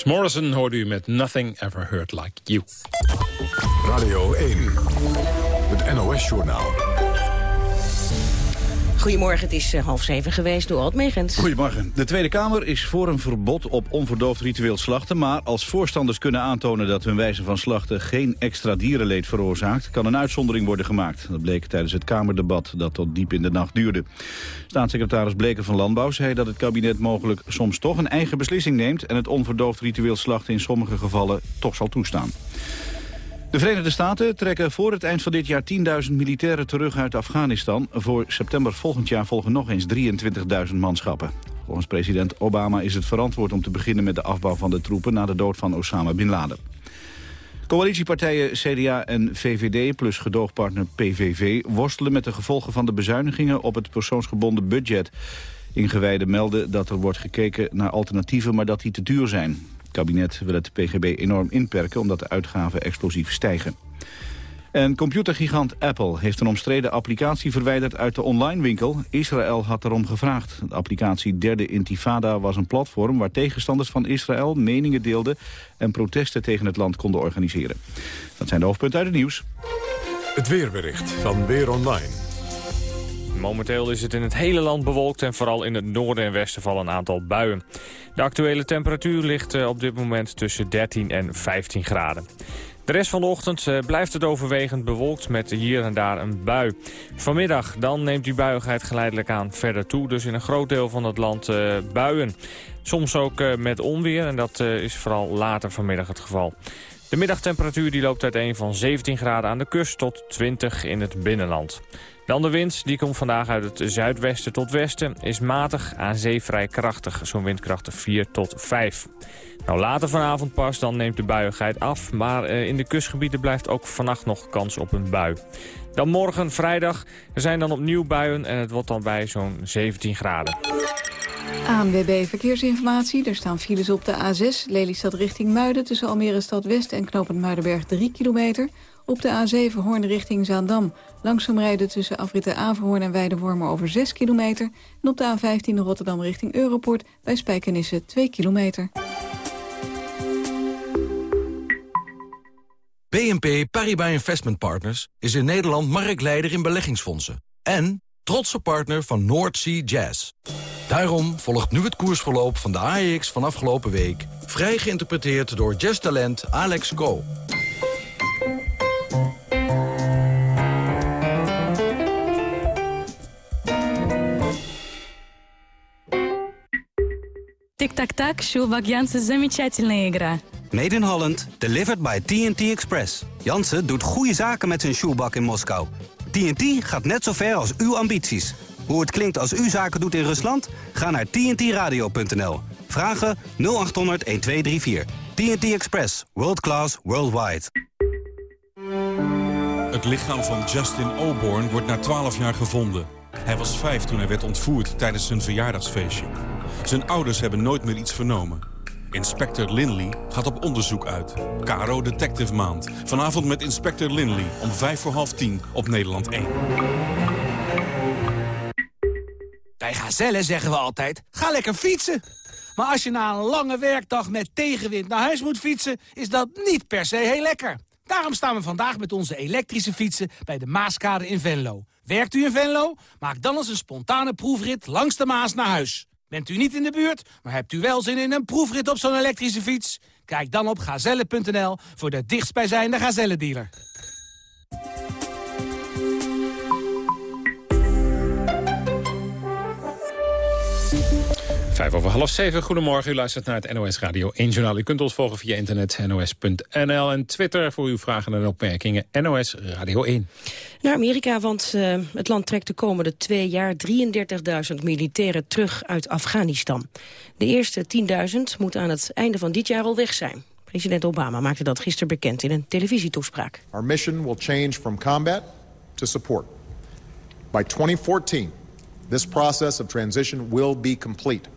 Morrison hoorde u met Nothing Ever Hurt Like You. Radio 1, het NOS-journaal. Goedemorgen, het is eh, half zeven geweest door Alt Megens. Goedemorgen. De Tweede Kamer is voor een verbod op onverdoofd ritueel slachten... maar als voorstanders kunnen aantonen dat hun wijze van slachten... geen extra dierenleed veroorzaakt, kan een uitzondering worden gemaakt. Dat bleek tijdens het Kamerdebat dat tot diep in de nacht duurde. Staatssecretaris Bleker van Landbouw zei dat het kabinet mogelijk soms toch een eigen beslissing neemt... en het onverdoofd ritueel slachten in sommige gevallen toch zal toestaan. De Verenigde Staten trekken voor het eind van dit jaar 10.000 militairen terug uit Afghanistan. Voor september volgend jaar volgen nog eens 23.000 manschappen. Volgens president Obama is het verantwoord om te beginnen met de afbouw van de troepen na de dood van Osama Bin Laden. Coalitiepartijen CDA en VVD plus gedoogpartner PVV worstelen met de gevolgen van de bezuinigingen op het persoonsgebonden budget. Ingewijden melden dat er wordt gekeken naar alternatieven, maar dat die te duur zijn. Kabinet wil het PGB enorm inperken omdat de uitgaven explosief stijgen. En computergigant Apple heeft een omstreden applicatie verwijderd uit de online winkel. Israël had erom gevraagd. De applicatie Derde Intifada was een platform waar tegenstanders van Israël meningen deelden en protesten tegen het land konden organiseren. Dat zijn de hoofdpunten uit het nieuws. Het weerbericht van Weer Online. Momenteel is het in het hele land bewolkt en vooral in het noorden en westen vallen een aantal buien. De actuele temperatuur ligt eh, op dit moment tussen 13 en 15 graden. De rest van de ochtend eh, blijft het overwegend bewolkt met hier en daar een bui. Vanmiddag dan neemt die buigheid geleidelijk aan verder toe. Dus in een groot deel van het land uh, buien. Soms ook met onweer en dat is vooral later vanmiddag het geval. De middagtemperatuur die loopt uiteen van 17 graden aan de kust tot 20 in het binnenland. Dan de wind, die komt vandaag uit het zuidwesten tot westen, is matig, aan zee vrij krachtig, zo'n windkrachten 4 tot 5. Nou, later vanavond pas, dan neemt de buiigheid af, maar eh, in de kustgebieden blijft ook vannacht nog kans op een bui. Dan morgen, vrijdag, er zijn dan opnieuw buien en het wordt dan bij zo'n 17 graden. ANWB Verkeersinformatie. Er staan files op de A6, Lelystad richting Muiden... tussen Almere Stad West en Knopend Muidenberg 3 kilometer. Op de A7 Hoorn richting Zaandam. Langzaam rijden tussen afritten Averhoorn en Weidewormen over 6 kilometer. En op de A15 Rotterdam richting Europort bij Spijkenisse 2 kilometer. BNP Paribas Investment Partners is in Nederland marktleider in beleggingsfondsen. En trotse partner van North Sea Jazz. Daarom volgt nu het koersverloop van de AEX van afgelopen week... vrij geïnterpreteerd door jazztalent Alex Go. Tic-tac-tac, Sjoelbak Jansen, замечательная игра. Made in Holland, delivered by TNT Express. Jansen doet goede zaken met zijn shoebak in Moskou. TNT gaat net zo ver als uw ambities. Hoe het klinkt als u zaken doet in Rusland? Ga naar tntradio.nl. Vragen 0800 1234. TNT Express. World class, worldwide. Het lichaam van Justin Oborn wordt na 12 jaar gevonden. Hij was vijf toen hij werd ontvoerd tijdens zijn verjaardagsfeestje. Zijn ouders hebben nooit meer iets vernomen. Inspector Linley gaat op onderzoek uit. Caro Detective Maand. Vanavond met Inspector Linley om vijf voor half tien op Nederland 1. Bij Gazelle zeggen we altijd, ga lekker fietsen. Maar als je na een lange werkdag met tegenwind naar huis moet fietsen... is dat niet per se heel lekker. Daarom staan we vandaag met onze elektrische fietsen bij de Maaskade in Venlo. Werkt u in Venlo? Maak dan eens een spontane proefrit langs de Maas naar huis. Bent u niet in de buurt, maar hebt u wel zin in een proefrit op zo'n elektrische fiets? Kijk dan op gazelle.nl voor de dichtstbijzijnde Gazelle-dealer. Vijf over half zeven, goedemorgen. U luistert naar het NOS Radio 1 Journaal. U kunt ons volgen via internet, nos.nl en Twitter... voor uw vragen en opmerkingen, NOS Radio 1. Naar Amerika, want uh, het land trekt de komende twee jaar 33.000 militairen terug uit Afghanistan. De eerste 10.000 moeten aan het einde van dit jaar al weg zijn. President Obama maakte dat gisteren bekend in een televisietoespraak. Our mission will change from combat to support. By 2014, this process of transition will be complete.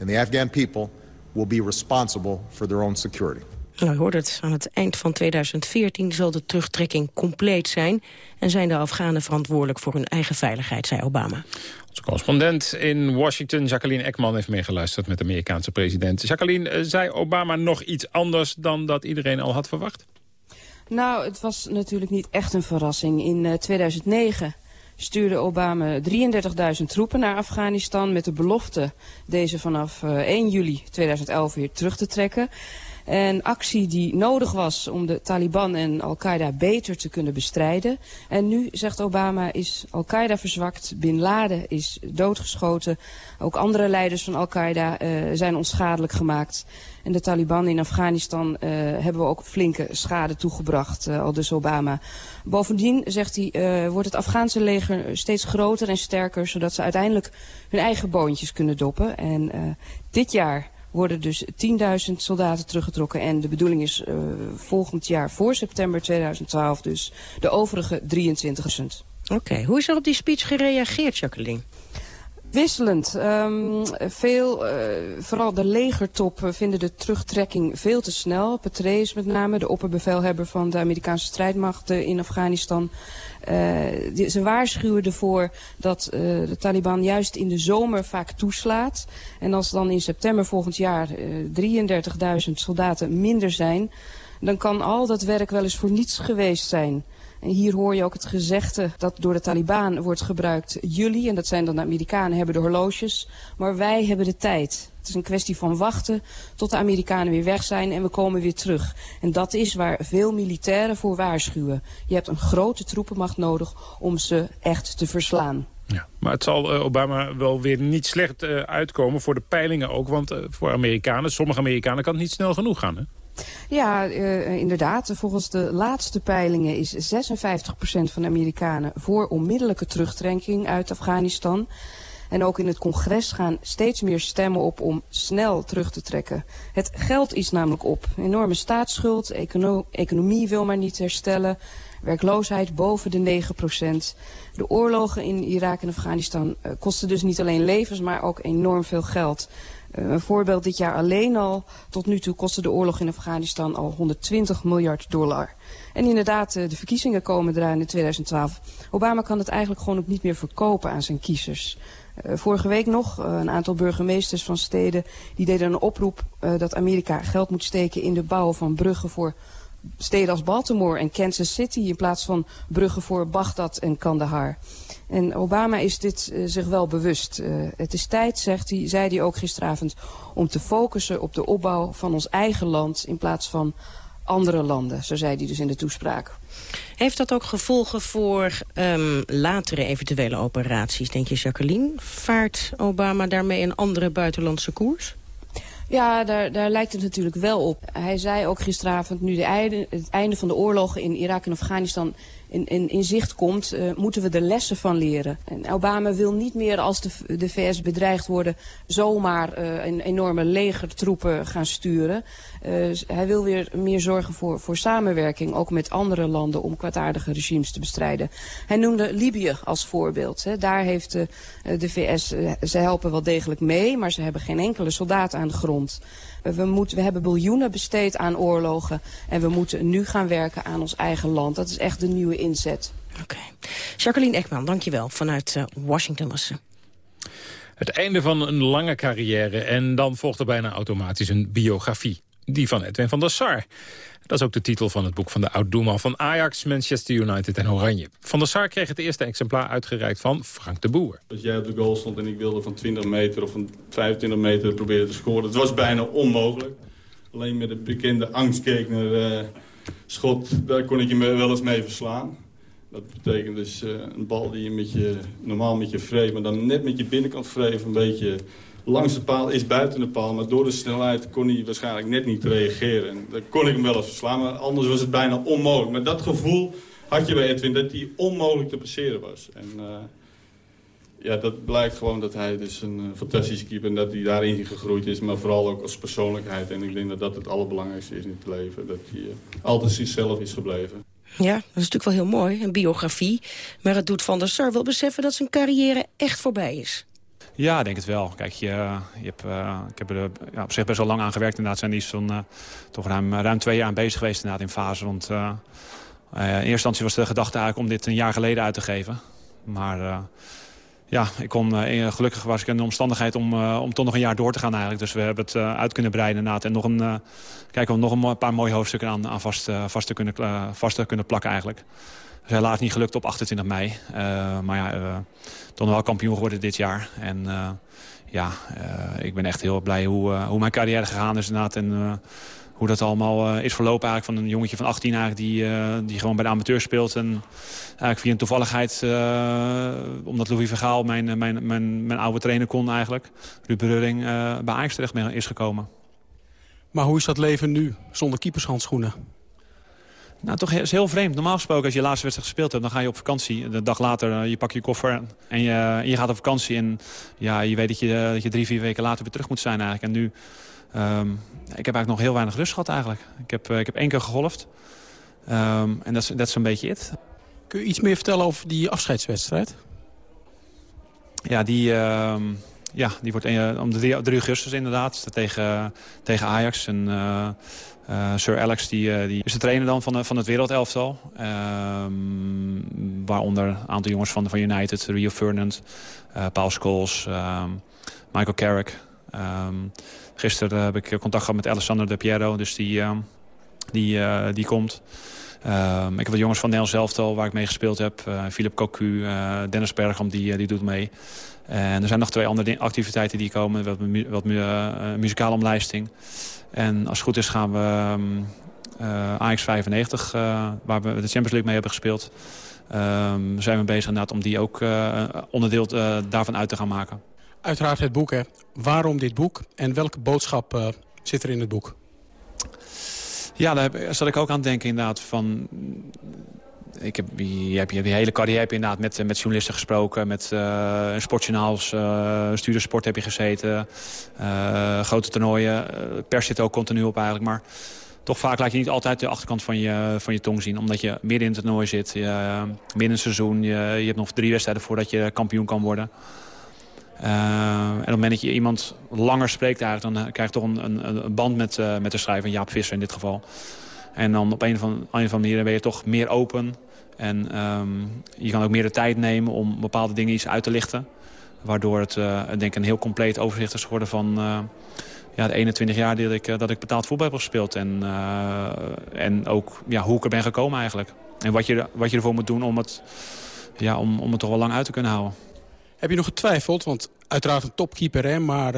And the Afghan people will be responsible for their own security. Nou, u hoort het. Aan het eind van 2014 zal de terugtrekking compleet zijn... en zijn de Afghanen verantwoordelijk voor hun eigen veiligheid, zei Obama. Onze correspondent in Washington, Jacqueline Ekman, heeft meegeluisterd met de Amerikaanse president. Jacqueline, eh, zei Obama nog iets anders dan dat iedereen al had verwacht? Nou, het was natuurlijk niet echt een verrassing. In 2009 eh, stuurde Obama 33.000 troepen naar Afghanistan... met de belofte deze vanaf 1 eh, juli 2011 weer terug te trekken. Een actie die nodig was om de Taliban en Al-Qaeda beter te kunnen bestrijden. En nu, zegt Obama, is Al-Qaeda verzwakt. Bin Laden is doodgeschoten. Ook andere leiders van Al-Qaeda uh, zijn onschadelijk gemaakt. En de Taliban in Afghanistan uh, hebben we ook flinke schade toegebracht, uh, al dus Obama. Bovendien, zegt hij, wordt het Afghaanse leger steeds groter en sterker... zodat ze uiteindelijk hun eigen boontjes kunnen doppen. En dit jaar worden dus 10.000 soldaten teruggetrokken. En de bedoeling is uh, volgend jaar voor september 2012 dus de overige 23.000. Oké, okay. hoe is er op die speech gereageerd, Jacqueline? Wisselend. Um, veel, uh, vooral de legertop vinden de terugtrekking veel te snel. Petraeus met name, de opperbevelhebber van de Amerikaanse strijdmachten in Afghanistan... Uh, die, ze waarschuwen ervoor dat uh, de Taliban juist in de zomer vaak toeslaat. En als dan in september volgend jaar uh, 33.000 soldaten minder zijn... dan kan al dat werk wel eens voor niets geweest zijn. En hier hoor je ook het gezegde dat door de Taliban wordt gebruikt. Jullie, en dat zijn dan de Amerikanen, hebben de horloges, maar wij hebben de tijd. Het is een kwestie van wachten tot de Amerikanen weer weg zijn en we komen weer terug. En dat is waar veel militairen voor waarschuwen. Je hebt een grote troepenmacht nodig om ze echt te verslaan. Ja, maar het zal uh, Obama wel weer niet slecht uh, uitkomen voor de peilingen ook. Want uh, voor Amerikanen, sommige Amerikanen kan het niet snel genoeg gaan, hè? Ja, uh, inderdaad. Volgens de laatste peilingen is 56% van de Amerikanen voor onmiddellijke terugtrekking uit Afghanistan. En ook in het congres gaan steeds meer stemmen op om snel terug te trekken. Het geld is namelijk op. Enorme staatsschuld, econo economie wil maar niet herstellen. Werkloosheid boven de 9 procent. De oorlogen in Irak en Afghanistan uh, kosten dus niet alleen levens, maar ook enorm veel geld. Uh, een voorbeeld dit jaar alleen al. Tot nu toe kostte de oorlog in Afghanistan al 120 miljard dollar. En inderdaad, uh, de verkiezingen komen eraan in 2012. Obama kan het eigenlijk gewoon ook niet meer verkopen aan zijn kiezers. Uh, vorige week nog, uh, een aantal burgemeesters van steden... die deden een oproep uh, dat Amerika geld moet steken in de bouw van bruggen voor steden als Baltimore en Kansas City... in plaats van bruggen voor Bagdad en Kandahar. En Obama is dit zich wel bewust. Het is tijd, zegt hij, zei hij ook gisteravond... om te focussen op de opbouw van ons eigen land... in plaats van andere landen, zo zei hij dus in de toespraak. Heeft dat ook gevolgen voor um, latere eventuele operaties, denk je, Jacqueline? Vaart Obama daarmee een andere buitenlandse koers? Ja, daar, daar lijkt het natuurlijk wel op. Hij zei ook gisteravond, nu de einde, het einde van de oorlogen in Irak en Afghanistan in, in, in zicht komt, uh, moeten we er lessen van leren. En Obama wil niet meer als de, de VS bedreigd worden zomaar uh, een enorme legertroepen gaan sturen. Uh, hij wil weer meer zorgen voor, voor samenwerking, ook met andere landen, om kwaadaardige regimes te bestrijden. Hij noemde Libië als voorbeeld. Hè. Daar heeft de, de VS, ze helpen wel degelijk mee, maar ze hebben geen enkele soldaat aan de grond. We, moeten, we hebben biljoenen besteed aan oorlogen en we moeten nu gaan werken aan ons eigen land. Dat is echt de nieuwe inzet. Oké. Okay. Jacqueline Ekman, dankjewel. Vanuit uh, Washington was ze. Het einde van een lange carrière en dan volgde bijna automatisch een biografie. Die van Edwin van der Sar. Dat is ook de titel van het boek van de oud-doelman van Ajax, Manchester United en Oranje. Van der Sar kreeg het eerste exemplaar uitgereikt van Frank de Boer. Als jij op de goal stond en ik wilde van 20 meter of van 25 meter proberen te scoren. Het was bijna onmogelijk. Alleen met de bekende angstkekener uh, schot, daar kon ik je wel eens mee verslaan. Dat betekent dus uh, een bal die je, met je normaal met je vreef, maar dan net met je binnenkant vreef een beetje langs de paal is buiten de paal. Maar door de snelheid kon hij waarschijnlijk net niet reageren. En dan kon ik hem wel eens verslaan, maar anders was het bijna onmogelijk. Maar dat gevoel had je bij Edwin, dat hij onmogelijk te passeren was. En uh, ja, dat blijkt gewoon dat hij dus een uh, fantastische keeper... en dat hij daarin gegroeid is, maar vooral ook als persoonlijkheid. En ik denk dat dat het allerbelangrijkste is in het leven. Dat hij uh, altijd zichzelf is gebleven. Ja, dat is natuurlijk wel heel mooi, een biografie. Maar het doet Van der Sar wel beseffen dat zijn carrière echt voorbij is. Ja, ik denk het wel. Kijk, je, je hebt, uh, ik heb er ja, op zich best wel lang aan gewerkt. Inderdaad, zijn die van uh, toch ruim, ruim twee jaar aan bezig geweest inderdaad, in fase. Want uh, in eerste instantie was de gedachte eigenlijk om dit een jaar geleden uit te geven. Maar ja, ik kon, gelukkig was ik in de omstandigheid om, om toch nog een jaar door te gaan eigenlijk. Dus we hebben het uit kunnen breiden inderdaad. En nog een, kijken of nog een paar mooie hoofdstukken aan, vast, vast, te kunnen, vast kunnen plakken eigenlijk. Dus helaas niet gelukt op 28 mei. Uh, maar ja, uh, toch wel kampioen geworden dit jaar. En uh, ja, ik ben echt heel blij hoe, hoe mijn carrière gegaan is inderdaad. En hoe dat allemaal is verlopen eigenlijk van een jongetje van 18 eigenlijk die, die gewoon bij de amateur speelt. En eigenlijk via een toevalligheid, omdat Louis Vergaal mijn, mijn, mijn, mijn oude trainer kon eigenlijk. Ruud Breuring bij Ajax terecht is gekomen. Maar hoe is dat leven nu, zonder keepershandschoenen? Nou, toch is heel vreemd. Normaal gesproken, als je je laatste wedstrijd gespeeld hebt... dan ga je op vakantie. De dag later, uh, je pak je koffer en je, je gaat op vakantie. En ja, je weet dat je, uh, dat je drie, vier weken later weer terug moet zijn eigenlijk. En nu, um, ik heb eigenlijk nog heel weinig rust gehad eigenlijk. Ik heb, uh, ik heb één keer gegolfd. Um, en dat is, dat is een beetje het. Kun je iets meer vertellen over die afscheidswedstrijd? Ja, die... ja, die wordt om de 3 augustus inderdaad tegen, tegen Ajax. En, uh, Sir Alex die, uh, die is de trainer dan van, van het wereldelftal. Uh, waaronder een aantal jongens van, van United. Rio Ferdinand, Paul Scholes, ehm, Michael Carrick. Um, gisteren heb ik contact gehad met Alessandro De Piero. Dus die, die, die komt. ik heb wat jongens van Nederlands elftal waar ik mee gespeeld heb. Philip Cocu, Dennis Bergam, die, die doet mee. En er zijn nog twee andere activiteiten die komen. Wat, wat muzikale omlijsting. En als het goed is gaan we uh, Ajax 95, uh, waar we de Champions League mee hebben gespeeld... Um, zijn we bezig inderdaad om die ook onderdeel daarvan uit te gaan maken. Uiteraard het boek, hè. Waarom dit boek en welke boodschap zit er in het boek? Ja, daar zat ik ook aan het denken inderdaad van ik heb, je hebt je hele carrière heb je inderdaad met, met journalisten gesproken. Met uh, sportjournaals, uh, studersport heb je gezeten. Uh, grote toernooien. pers zit ook continu op eigenlijk. Maar toch vaak laat je niet altijd de achterkant van je, van je tong zien. Omdat je midden in het toernooi zit. Je, midden in het seizoen. Je, je hebt nog drie wedstrijden voordat je kampioen kan worden. en op het moment dat je iemand langer spreekt eigenlijk... dan krijg je toch een, een, een band met, met de schrijver. Jaap Visser in dit geval. En dan op een of andere manier ben je toch meer open. En um, je kan ook meer de tijd nemen om bepaalde dingen iets uit te lichten. Waardoor het uh, denk ik een heel compleet overzicht is geworden van uh, ja, de 21 jaar dat ik, uh, dat ik betaald voetbal heb gespeeld. En, en ook ja, hoe ik er ben gekomen eigenlijk. En wat je, wat je ervoor moet doen om het, ja, om, om het toch wel lang uit te kunnen houden. Heb je nog getwijfeld? Want uiteraard een topkeeper, hè, maar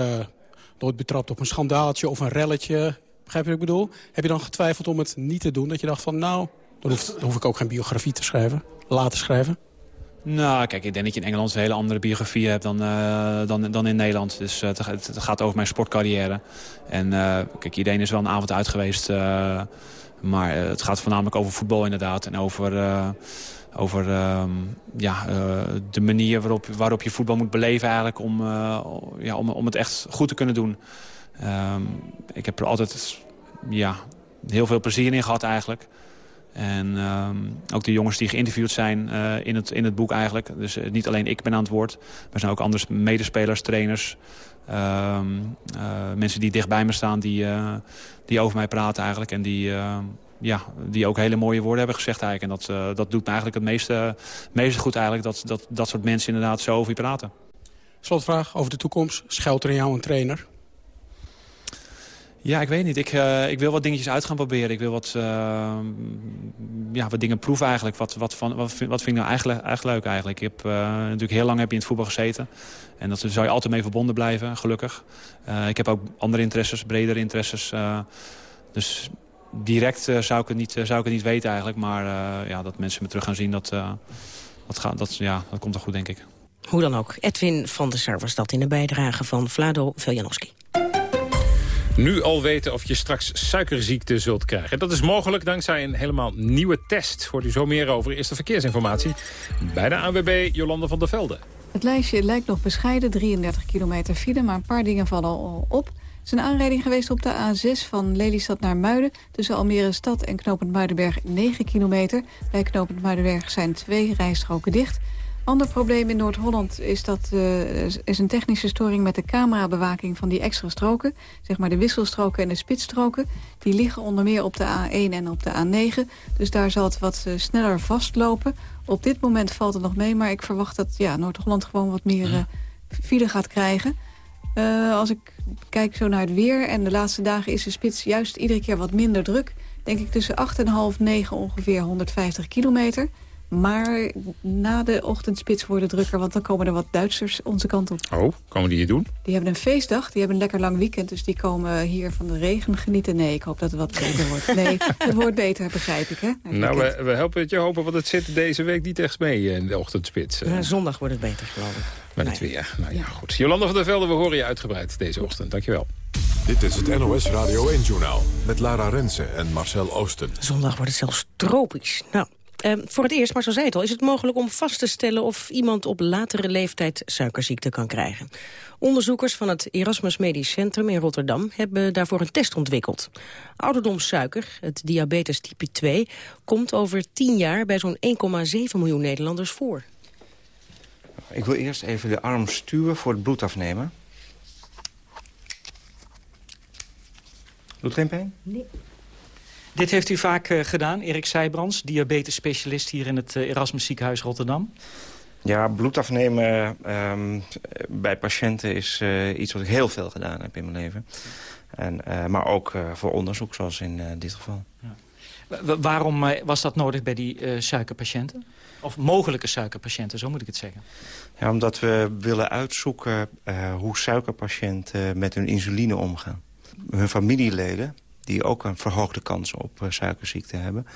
nooit betrapt op een schandaaltje of een relletje. Begrijp je wat ik bedoel? Heb je dan getwijfeld om het niet te doen? Dat je dacht van nou, dan, hoef, ik ook geen biografie te schrijven, laten schrijven. Nou, kijk, ik denk dat je in Engeland een hele andere biografie hebt dan, uh, dan, dan in Nederland. Dus uh, het, gaat over mijn sportcarrière. En uh, kijk, iedereen is wel een avond uit geweest. maar het gaat voornamelijk over voetbal inderdaad. En over, over ehm, ja, de manier waarop, waarop je voetbal moet beleven eigenlijk. Om, ja, om, om het echt goed te kunnen doen. Um, ik heb er altijd ja, heel veel plezier in gehad eigenlijk. En um, ook de jongens die geïnterviewd zijn uh, in, het, in het boek eigenlijk. Dus uh, niet alleen ik ben aan het woord. Er zijn ook andere medespelers, trainers. Um, uh, mensen die dicht bij me staan, die, die over mij praten eigenlijk. En die, ja, die ook hele mooie woorden hebben gezegd eigenlijk. En dat, dat doet me eigenlijk het meeste, meeste goed eigenlijk. Dat, dat dat soort mensen inderdaad zo over je praten. Slotvraag over de toekomst. Schuilt er in jou een trainer? Ja, ik weet niet. Ik, uh, ik wil wat dingetjes uit gaan proberen. Ik wil wat, uh, ja, wat dingen proeven eigenlijk. Wat, wat, van, wat, vind, wat vind ik nou eigenlijk, eigenlijk leuk eigenlijk? Ik heb, uh, natuurlijk heel lang heb je in het voetbal gezeten. En dat zou je altijd mee verbonden blijven, gelukkig. ik heb ook andere interesses, bredere interesses. dus direct zou, ik het niet, zou ik het niet weten eigenlijk. Maar ja, dat mensen me terug gaan zien, dat, dat, gaat, dat, ja, dat komt er goed, denk ik. Hoe dan ook. Edwin van der Sar was dat in de bijdrage van Vlado Veljanowski. Nu al weten of je straks suikerziekte zult krijgen. Dat is mogelijk dankzij een helemaal nieuwe test. Hoort u zo meer over. Eerste verkeersinformatie bij de ANWB Jolande van der Velde. Het lijstje lijkt nog bescheiden, 33 kilometer file... maar een paar dingen vallen al op. Er is een aanrijding geweest op de A6 van Lelystad naar Muiden... tussen Almere Stad en Knopend Muidenberg 9 kilometer. Bij Knopend Muidenberg zijn twee rijstroken dicht... Ander probleem in Noord-Holland is dat uh, is een technische storing met de camerabewaking van die extra stroken. Zeg maar de wisselstroken en de spitsstroken. Die liggen onder meer op de A1 en op de A9. Dus daar zal het wat uh, sneller vastlopen. Op dit moment valt het nog mee, maar ik verwacht dat ja, Noord-Holland gewoon wat meer uh, file gaat krijgen. als ik kijk zo naar het weer en de laatste dagen is de spits juist iedere keer wat minder druk. Denk ik tussen 8 en half 9 ongeveer 150 kilometer. Maar na de ochtendspits worden drukker, want dan komen er wat Duitsers onze kant op. Oh, komen die hier doen? Die hebben een feestdag, die hebben een lekker lang weekend... dus die komen hier van de regen genieten. Nee, ik hoop dat het wat beter wordt. Nee, het wordt beter, begrijp ik, hè? <laughs> Nou, we, we, helpen het je hopen, want het zit deze week niet echt mee in de ochtendspits. Ja, zondag wordt het beter, geloof ik. Met het weer. Nou ja, goed. Jolanda van der Velde, we horen je uitgebreid deze ochtend. Dankjewel. Dit is het NOS Radio 1-journaal met Lara Rensen en Marcel Oosten. Zondag wordt het zelfs tropisch. Nou, uh, voor het eerst, maar zo zei het al, is het mogelijk om vast te stellen of iemand op latere leeftijd suikerziekte kan krijgen. Onderzoekers van het Erasmus Medisch Centrum in Rotterdam hebben daarvoor een test ontwikkeld. Ouderdomssuiker, het diabetes type 2, komt over 10 jaar bij zo'n 1,7 miljoen Nederlanders voor. Ik wil eerst even de arm stuwen voor het bloed afnemen. Doet geen pijn? Nee. Dit heeft u vaak uh, gedaan, Erik Seibrands, diabetesspecialist hier in het uh, Erasmus Ziekenhuis Rotterdam. Ja, bloed afnemen um, bij patiënten is uh, iets wat ik heel veel gedaan heb in mijn leven. En, maar ook voor onderzoek, zoals in dit geval. Ja. Waarom was dat nodig bij die suikerpatiënten? Of mogelijke suikerpatiënten, zo moet ik het zeggen. Ja, omdat we willen uitzoeken hoe suikerpatiënten met hun insuline omgaan. Hun familieleden die ook een verhoogde kans op uh, suikerziekte hebben.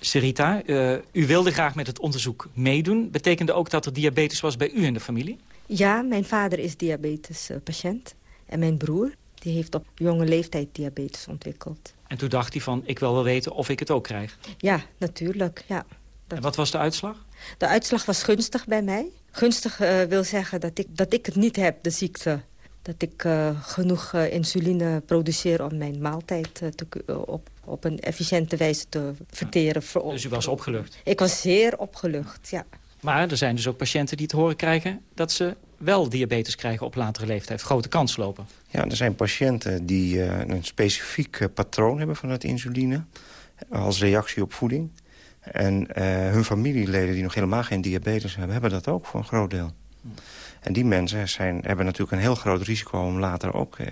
Sarita, uh, u wilde graag met het onderzoek meedoen. Betekende ook dat er diabetes was bij u in de familie? Ja, mijn vader is diabetespatiënt. En mijn broer die heeft op jonge leeftijd diabetes ontwikkeld. En toen dacht hij van, ik wil wel weten of ik het ook krijg? Ja, natuurlijk, ja. En wat was de uitslag? De uitslag was gunstig bij mij. Gunstig uh, wil zeggen dat ik, dat ik het niet heb, de ziekte dat ik uh, genoeg uh, insuline produceer om mijn maaltijd uh, te, op, op een efficiënte wijze te verteren. Ja, dus u was opgelucht? Ik was zeer opgelucht, ja. Maar er zijn dus ook patiënten die te horen krijgen... dat ze wel diabetes krijgen op latere leeftijd, grote kans lopen. Ja, er zijn patiënten die een specifiek patroon hebben van het insuline... als reactie op voeding. En hun familieleden die nog helemaal geen diabetes hebben... hebben dat ook voor een groot deel. Hm. En die mensen zijn, hebben natuurlijk een heel groot risico om later ook eh,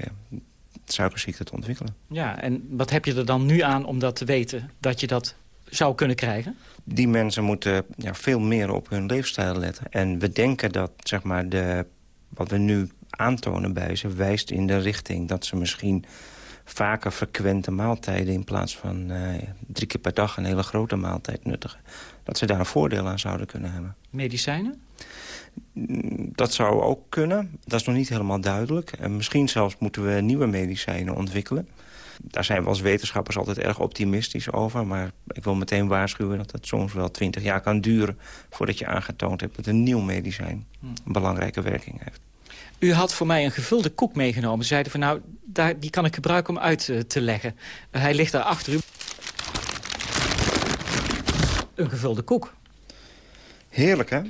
suikerziekte te ontwikkelen. Ja, en wat heb je er dan nu aan om dat te weten, dat je dat zou kunnen krijgen? Die mensen moeten ja, veel meer op hun leefstijl letten. En we denken dat zeg maar, de, wat we nu aantonen bij ze wijst in de richting dat ze misschien vaker frequente maaltijden... in plaats van uh, drie keer per dag een hele grote maaltijd nuttigen. Dat ze daar een voordeel aan zouden kunnen hebben. Medicijnen? Dat zou ook kunnen. Dat is nog niet helemaal duidelijk. En misschien zelfs moeten we nieuwe medicijnen ontwikkelen. Daar zijn we als wetenschappers altijd erg optimistisch over. Maar ik wil meteen waarschuwen dat het soms wel twintig jaar kan duren... voordat je aangetoond hebt dat een nieuw medicijn een belangrijke werking heeft. U had voor mij een gevulde koek meegenomen. Ze zeiden van nou, daar, die kan ik gebruiken om uit uh, te leggen. Hij ligt daar achter u. Een gevulde koek. Heerlijk, hè?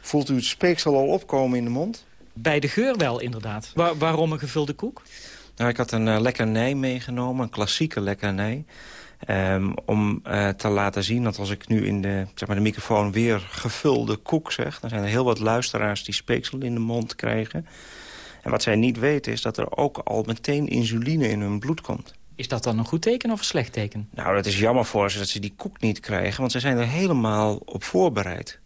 Voelt u het speeksel al opkomen in de mond? Bij de geur wel, inderdaad. waarom een gevulde koek? Nou, ik had een uh, lekkernij meegenomen, een klassieke lekkernij. Um, om uh, te laten zien dat als ik nu in de, zeg maar, de microfoon weer gevulde koek zeg... dan zijn er heel wat luisteraars die speeksel in de mond krijgen. En wat zij niet weten is dat er ook al meteen insuline in hun bloed komt. Is dat dan een goed teken of een slecht teken? Nou, dat is jammer voor ze dat ze die koek niet krijgen... want ze zijn er helemaal op voorbereid.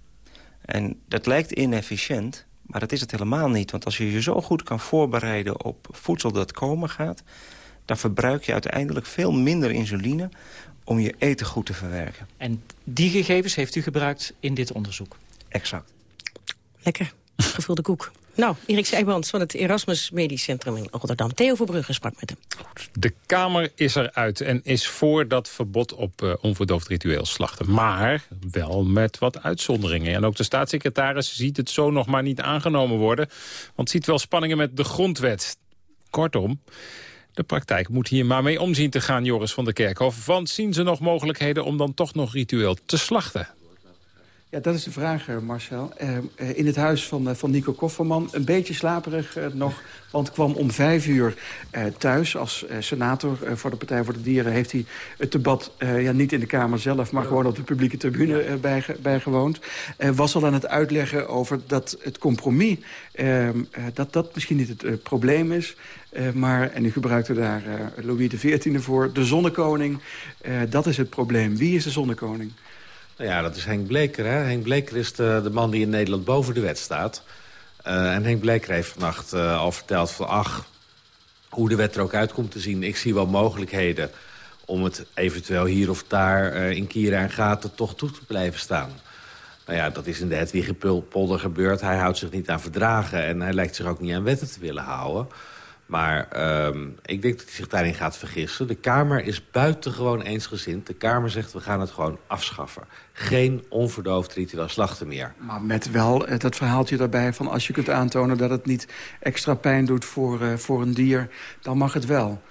En dat lijkt inefficiënt, maar dat is het helemaal niet. Want als je je zo goed kan voorbereiden op voedsel dat komen gaat... dan verbruik je uiteindelijk veel minder insuline om je eten goed te verwerken. En die gegevens heeft u gebruikt in dit onderzoek? Exact. Lekker, gevulde koek. Nou, Erik Seijmans van het Erasmus Medisch Centrum in Rotterdam. Theo Verbrugge sprak met hem. De Kamer is eruit en is voor dat verbod op uh, onverdoofd ritueel slachten. Maar wel met wat uitzonderingen. En ook de staatssecretaris ziet het zo nog maar niet aangenomen worden. Want ziet wel spanningen met de grondwet. Kortom, de praktijk moet hier maar mee omzien te gaan, Joris van der Kerkhof. Want zien ze nog mogelijkheden om dan toch nog ritueel te slachten? Ja, dat is de vraag, eh, Marcel. Uh, in het huis van, uh, van Nico Kofferman, een beetje slaperig nog... want kwam om vijf uur thuis. Als senator voor de Partij voor de Dieren heeft hij het debat... ja, niet in de Kamer zelf, maar gewoon op de publieke tribune bijge bijgewoond. was al aan het uitleggen over dat het compromis... Ehm, dat dat misschien niet het probleem is... maar, en u gebruikte daar Louis XIV voor, de zonnekoning. dat is het probleem. Wie is de zonnekoning? Nou ja, dat is Henk Bleker. Hè? Henk Bleker is de, de man die in Nederland boven de wet staat. Uh, en Henk Bleker heeft vannacht uh, al verteld van... ach, hoe de wet er ook uit komt te zien. Ik zie wel mogelijkheden om het eventueel hier of daar... Uh, in kieren en gaten toch toe te blijven staan. Nou ja, dat is in de Hedwigepolder gebeurd. Hij houdt zich niet aan verdragen en hij lijkt zich ook niet aan wetten te willen houden. Maar um, ik denk dat hij zich daarin gaat vergissen. De Kamer is buitengewoon eensgezind. De Kamer zegt, we gaan het gewoon afschaffen. Geen onverdoofd ritueel slachten meer. Maar met wel eh, dat verhaaltje daarbij van... als je kunt aantonen dat het niet extra pijn doet voor, uh, voor een dier... dan mag het wel.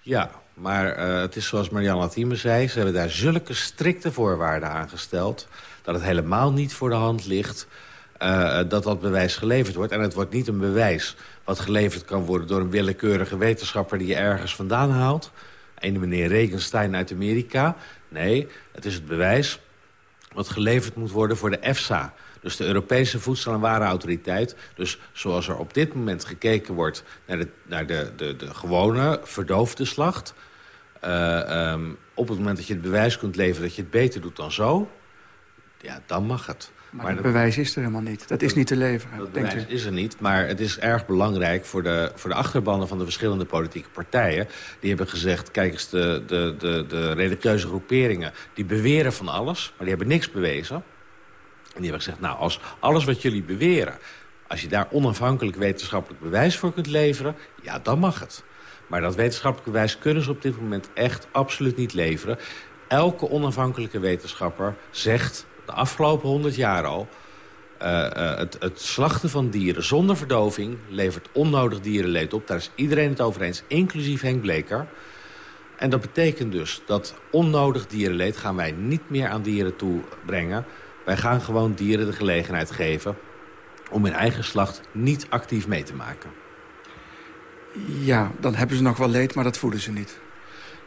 Ja, maar uh, het is zoals Marianne Thieme zei... ze hebben daar zulke strikte voorwaarden aan gesteld... dat het helemaal niet voor de hand ligt... Uh, dat dat bewijs geleverd wordt. En het wordt niet een bewijs wat geleverd kan worden... door een willekeurige wetenschapper die je ergens vandaan haalt. Een meneer Regenstein uit Amerika. Nee, het is het bewijs wat geleverd moet worden voor de EFSA. Dus de Europese Voedsel- en Warenautoriteit. Dus zoals er op dit moment gekeken wordt naar de, naar de, de, de gewone verdoofde slacht... Uh, um, op het moment dat je het bewijs kunt leveren dat je het beter doet dan zo... ja, dan mag het. Maar, het bewijs is er helemaal niet. Dat is niet te leveren, dat denkt bewijs u? is er niet, maar het is erg belangrijk voor de, voor de achterbannen van de verschillende politieke partijen. Die hebben gezegd, kijk eens, de, de, de, de religieuze groeperingen... die beweren van alles, maar die hebben niks bewezen. En die hebben gezegd, nou, als alles wat jullie beweren... als je daar onafhankelijk wetenschappelijk bewijs voor kunt leveren... ja, dan mag het. Maar dat wetenschappelijk bewijs kunnen ze op dit moment echt absoluut niet leveren. Elke onafhankelijke wetenschapper zegt de afgelopen honderd jaar al... Uh, uh, het, het, slachten van dieren zonder verdoving levert onnodig dierenleed op. Daar is iedereen het over eens, inclusief Henk Bleker. En dat betekent dus dat onnodig dierenleed gaan wij niet meer aan dieren toebrengen. Wij gaan gewoon dieren de gelegenheid geven om hun eigen slacht niet actief mee te maken. Ja, dan hebben ze nog wel leed, maar dat voelen ze niet.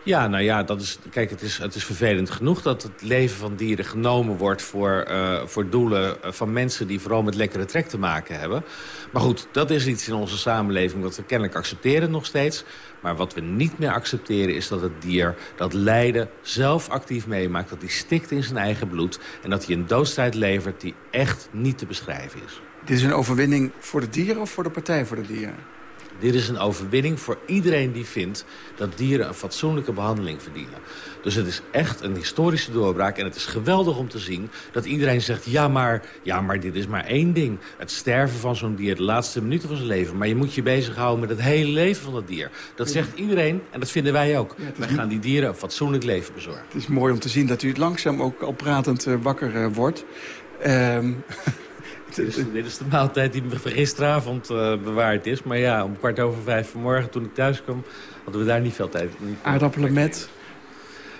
Ja, nou ja, dat is, kijk, het is, het is vervelend genoeg dat het leven van dieren genomen wordt... voor, uh, voor doelen van mensen die vooral met lekkere trek te maken hebben. Maar goed, dat is iets in onze samenleving wat we kennelijk accepteren nog steeds. Maar wat we niet meer accepteren is dat het dier dat lijden zelf actief meemaakt. Dat hij stikt in zijn eigen bloed. En dat hij een doodstrijd levert die echt niet te beschrijven is. Dit is een overwinning voor de dieren of voor de Partij voor de Dieren? Dit is een overwinning voor iedereen die vindt dat dieren een fatsoenlijke behandeling verdienen. Dus het is echt een historische doorbraak. En het is geweldig om te zien dat iedereen zegt... ja, maar, ja, maar dit is maar één ding. Het sterven van zo'n dier, de laatste minuten van zijn leven. Maar je moet je bezighouden met het hele leven van dat dier. Dat zegt iedereen en dat vinden wij ook. Ja, wij gaan die dieren een fatsoenlijk leven bezorgen. Het is mooi om te zien dat u het langzaam ook al pratend uh, wakker uh, wordt. Um... <laughs> Dit is, dit is, de maaltijd die gisteravond uh, bewaard is. Maar ja, om kwart over vijf vanmorgen toen ik thuis kwam... hadden we daar niet veel tijd. Niet veel Aardappelen met?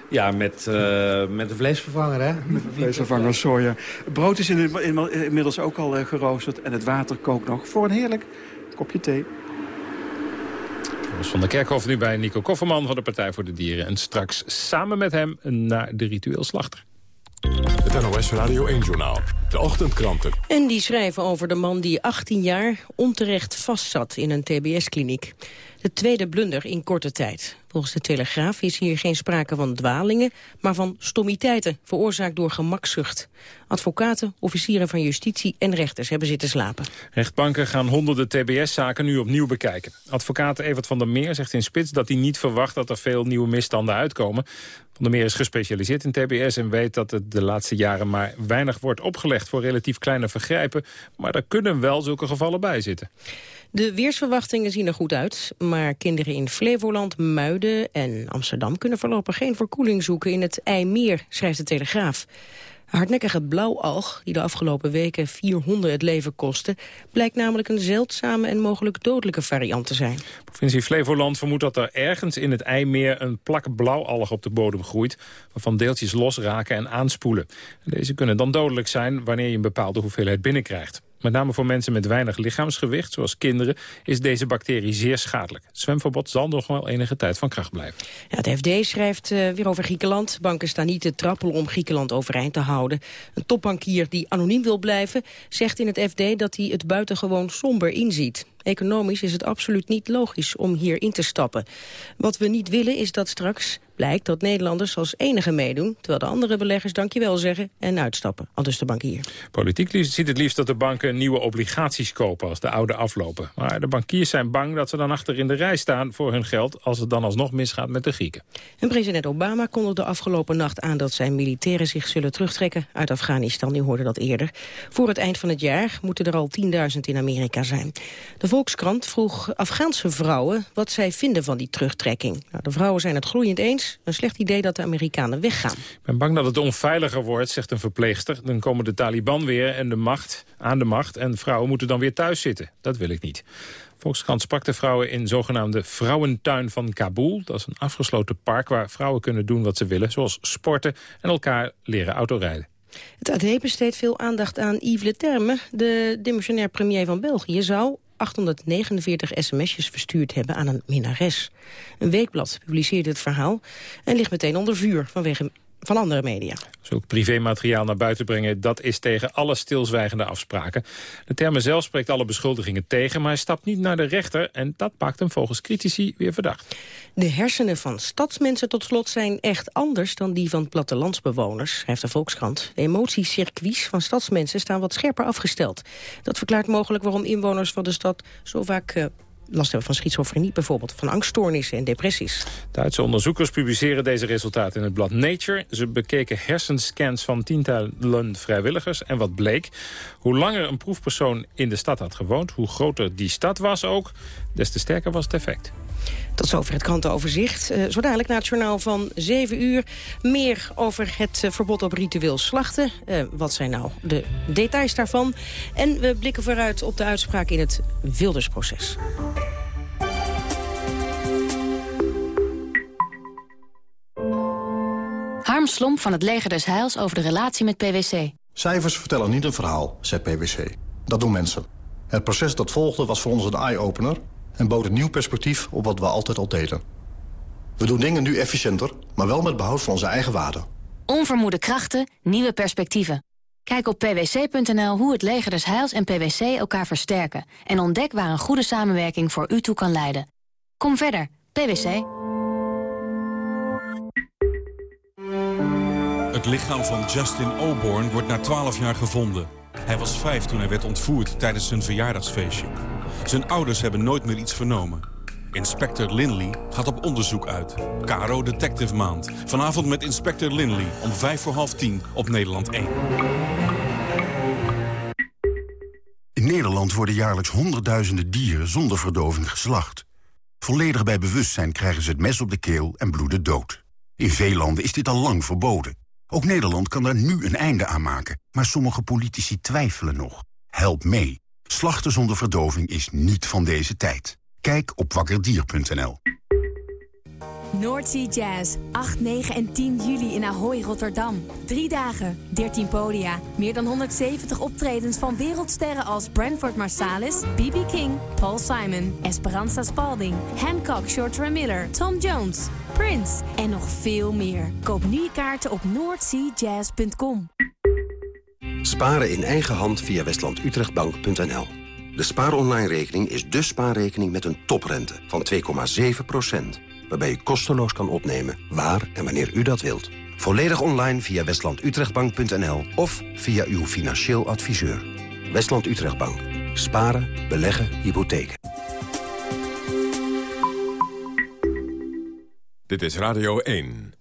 Ja, met, uh, met een vleesvervanger, hè? Met een vleesvervanger, soja. Brood is in, in, inmiddels ook al uh, geroosterd en het water kookt nog voor een heerlijk kopje thee. van der Kerkhof nu bij Nico Kofferman van de Partij voor de Dieren. En straks samen met hem naar de ritueel slachter. Het NOS Radio 1-journaal. De ochtendkranten. En die schrijven over de man die 18 jaar onterecht vastzat in een tbs-kliniek. De tweede blunder in korte tijd. Volgens de Telegraaf is hier geen sprake van dwalingen, maar van stommiteiten, veroorzaakt door gemakzucht. Advocaten, officieren van justitie en rechters hebben zitten slapen. Rechtbanken gaan honderden tbs-zaken nu opnieuw bekijken. Advocaat Evert van der Meer zegt in Spits dat hij niet verwacht dat er veel nieuwe misstanden uitkomen. Van der Meer is gespecialiseerd in tbs en weet dat het de laatste jaren maar weinig wordt opgelegd voor relatief kleine vergrijpen. Maar er kunnen wel zulke gevallen bij zitten. De weersverwachtingen zien er goed uit, maar kinderen in Flevoland, Muiden en Amsterdam kunnen voorlopig geen verkoeling zoeken in het IJmeer, schrijft de Telegraaf. Hardnekkige blauwalg, die de afgelopen weken vier honden het leven kostte... blijkt namelijk een zeldzame en mogelijk dodelijke variant te zijn. Provincie Flevoland vermoedt dat er ergens in het IJmeer... een plak blauwalg op de bodem groeit... waarvan deeltjes losraken en aanspoelen. Deze kunnen dan dodelijk zijn wanneer je een bepaalde hoeveelheid binnenkrijgt. Met name voor mensen met weinig lichaamsgewicht, zoals kinderen, is deze bacterie zeer schadelijk. Het zwemverbod zal nog wel enige tijd van kracht blijven. Ja, het FD schrijft uh, weer over Griekenland. Banken staan niet te trappelen om Griekenland overeind te houden. Een topbankier die anoniem wil blijven, zegt in het FD dat hij het buitengewoon somber inziet. Economisch is het absoluut niet logisch om hier in te stappen. Wat we niet willen is dat straks blijkt dat Nederlanders als enige meedoen... terwijl de andere beleggers dankjewel zeggen en uitstappen. Aldus de bankier. Politiek ziet het liefst dat de banken nieuwe obligaties kopen... als de oude aflopen. Maar de bankiers zijn bang dat ze dan achter in de rij staan voor hun geld... als het dan alsnog misgaat met de Grieken. En president Obama kondigde afgelopen nacht aan... dat zijn militairen zich zullen terugtrekken uit Afghanistan. U hoorde dat eerder. Voor het eind van het jaar moeten er al 10.000 in Amerika zijn. De Volkskrant vroeg Afghaanse vrouwen wat zij vinden van die terugtrekking. Nou, de vrouwen zijn het gloeiend eens. Een slecht idee dat de Amerikanen weggaan. Ik ben bang dat het onveiliger wordt, zegt een verpleegster. Dan komen de Taliban weer en de macht, aan de macht... en vrouwen moeten dan weer thuis zitten. Dat wil ik niet. Volkskrant sprak de vrouwen in zogenaamde vrouwentuin van Kabul. Dat is een afgesloten park waar vrouwen kunnen doen wat ze willen... zoals sporten en elkaar leren autorijden. Het AD besteedt veel aandacht aan Yves Le Terme. De demissionair premier van België zou 849 sms'jes verstuurd hebben aan een minnares. Een weekblad publiceerde het verhaal en ligt meteen onder vuur vanwege van andere media. Zulk privémateriaal naar buiten brengen, dat is tegen alle stilzwijgende afspraken. De termen zelf spreekt alle beschuldigingen tegen, maar hij stapt niet naar de rechter... en dat maakt hem volgens critici weer verdacht. De hersenen van stadsmensen tot slot zijn echt anders dan die van plattelandsbewoners, schrijft de Volkskrant. De emotiecircuits van stadsmensen staan wat scherper afgesteld. Dat verklaart mogelijk waarom inwoners van de stad zo vaak uh, last hebben van schizofrenie bijvoorbeeld, van angststoornissen en depressies. Duitse onderzoekers publiceren deze resultaten in het blad Nature. Ze bekeken hersenscans van tientallen vrijwilligers en wat bleek. Hoe langer een proefpersoon in de stad had gewoond, hoe groter die stad was ook, des te sterker was het effect. Tot zover het krantenoverzicht. Uh, zo dadelijk na het journaal van 7 uur. Meer over het uh, verbod op ritueel slachten. Uh, wat zijn nou de details daarvan? En we blikken vooruit op de uitspraak in het Wildersproces. Harm Slomp van het Leger des Heils over de relatie met PwC. Cijfers vertellen niet een verhaal, zei PwC. Dat doen mensen. Het proces dat volgde was voor ons een eye-opener en bood een nieuw perspectief op wat we altijd al deden. We doen dingen nu efficiënter, maar wel met behoud van onze eigen waarden. Onvermoede krachten, nieuwe perspectieven. Kijk op pwc.nl hoe het leger des Heils en PwC elkaar versterken... en ontdek waar een goede samenwerking voor u toe kan leiden. Kom verder, PwC. Het lichaam van Justin Oborn wordt na 12 jaar gevonden. Hij was vijf toen hij werd ontvoerd tijdens zijn verjaardagsfeestje. Zijn ouders hebben nooit meer iets vernomen. Inspector Linley gaat op onderzoek uit. Caro Detective Maand. Vanavond met Inspector Linley om vijf voor half tien op Nederland 1. In Nederland worden jaarlijks honderdduizenden dieren zonder verdoving geslacht. Volledig bij bewustzijn krijgen ze het mes op de keel en bloeden dood. In veel landen is dit al lang verboden. Ook Nederland kan daar nu een einde aan maken. Maar sommige politici twijfelen nog. Help mee. Slachten zonder verdoving is niet van deze tijd. Kijk op wakkerdier.nl. Noordsea Jazz, 8, 9 en 10 juli in Ahoy, Rotterdam. Drie dagen, 13 podia, meer dan 170 optredens van wereldsterren als Branford Marsalis, B.B. King, Paul Simon, Esperanza Spalding, Hancock Shorter Miller, Tom Jones, Prince en nog veel meer. Koop nu kaarten op noordseajazz.com. Sparen in eigen hand via westlandutrechtbank.nl. De spaaronline-rekening is de spaarrekening met een toprente van 2,7 waarbij u kosteloos kan opnemen waar en wanneer u dat wilt. Volledig online via westlandutrechtbank.nl of via uw financieel adviseur. Westland Utrechtbank. Sparen, beleggen, hypotheken. Dit is Radio 1.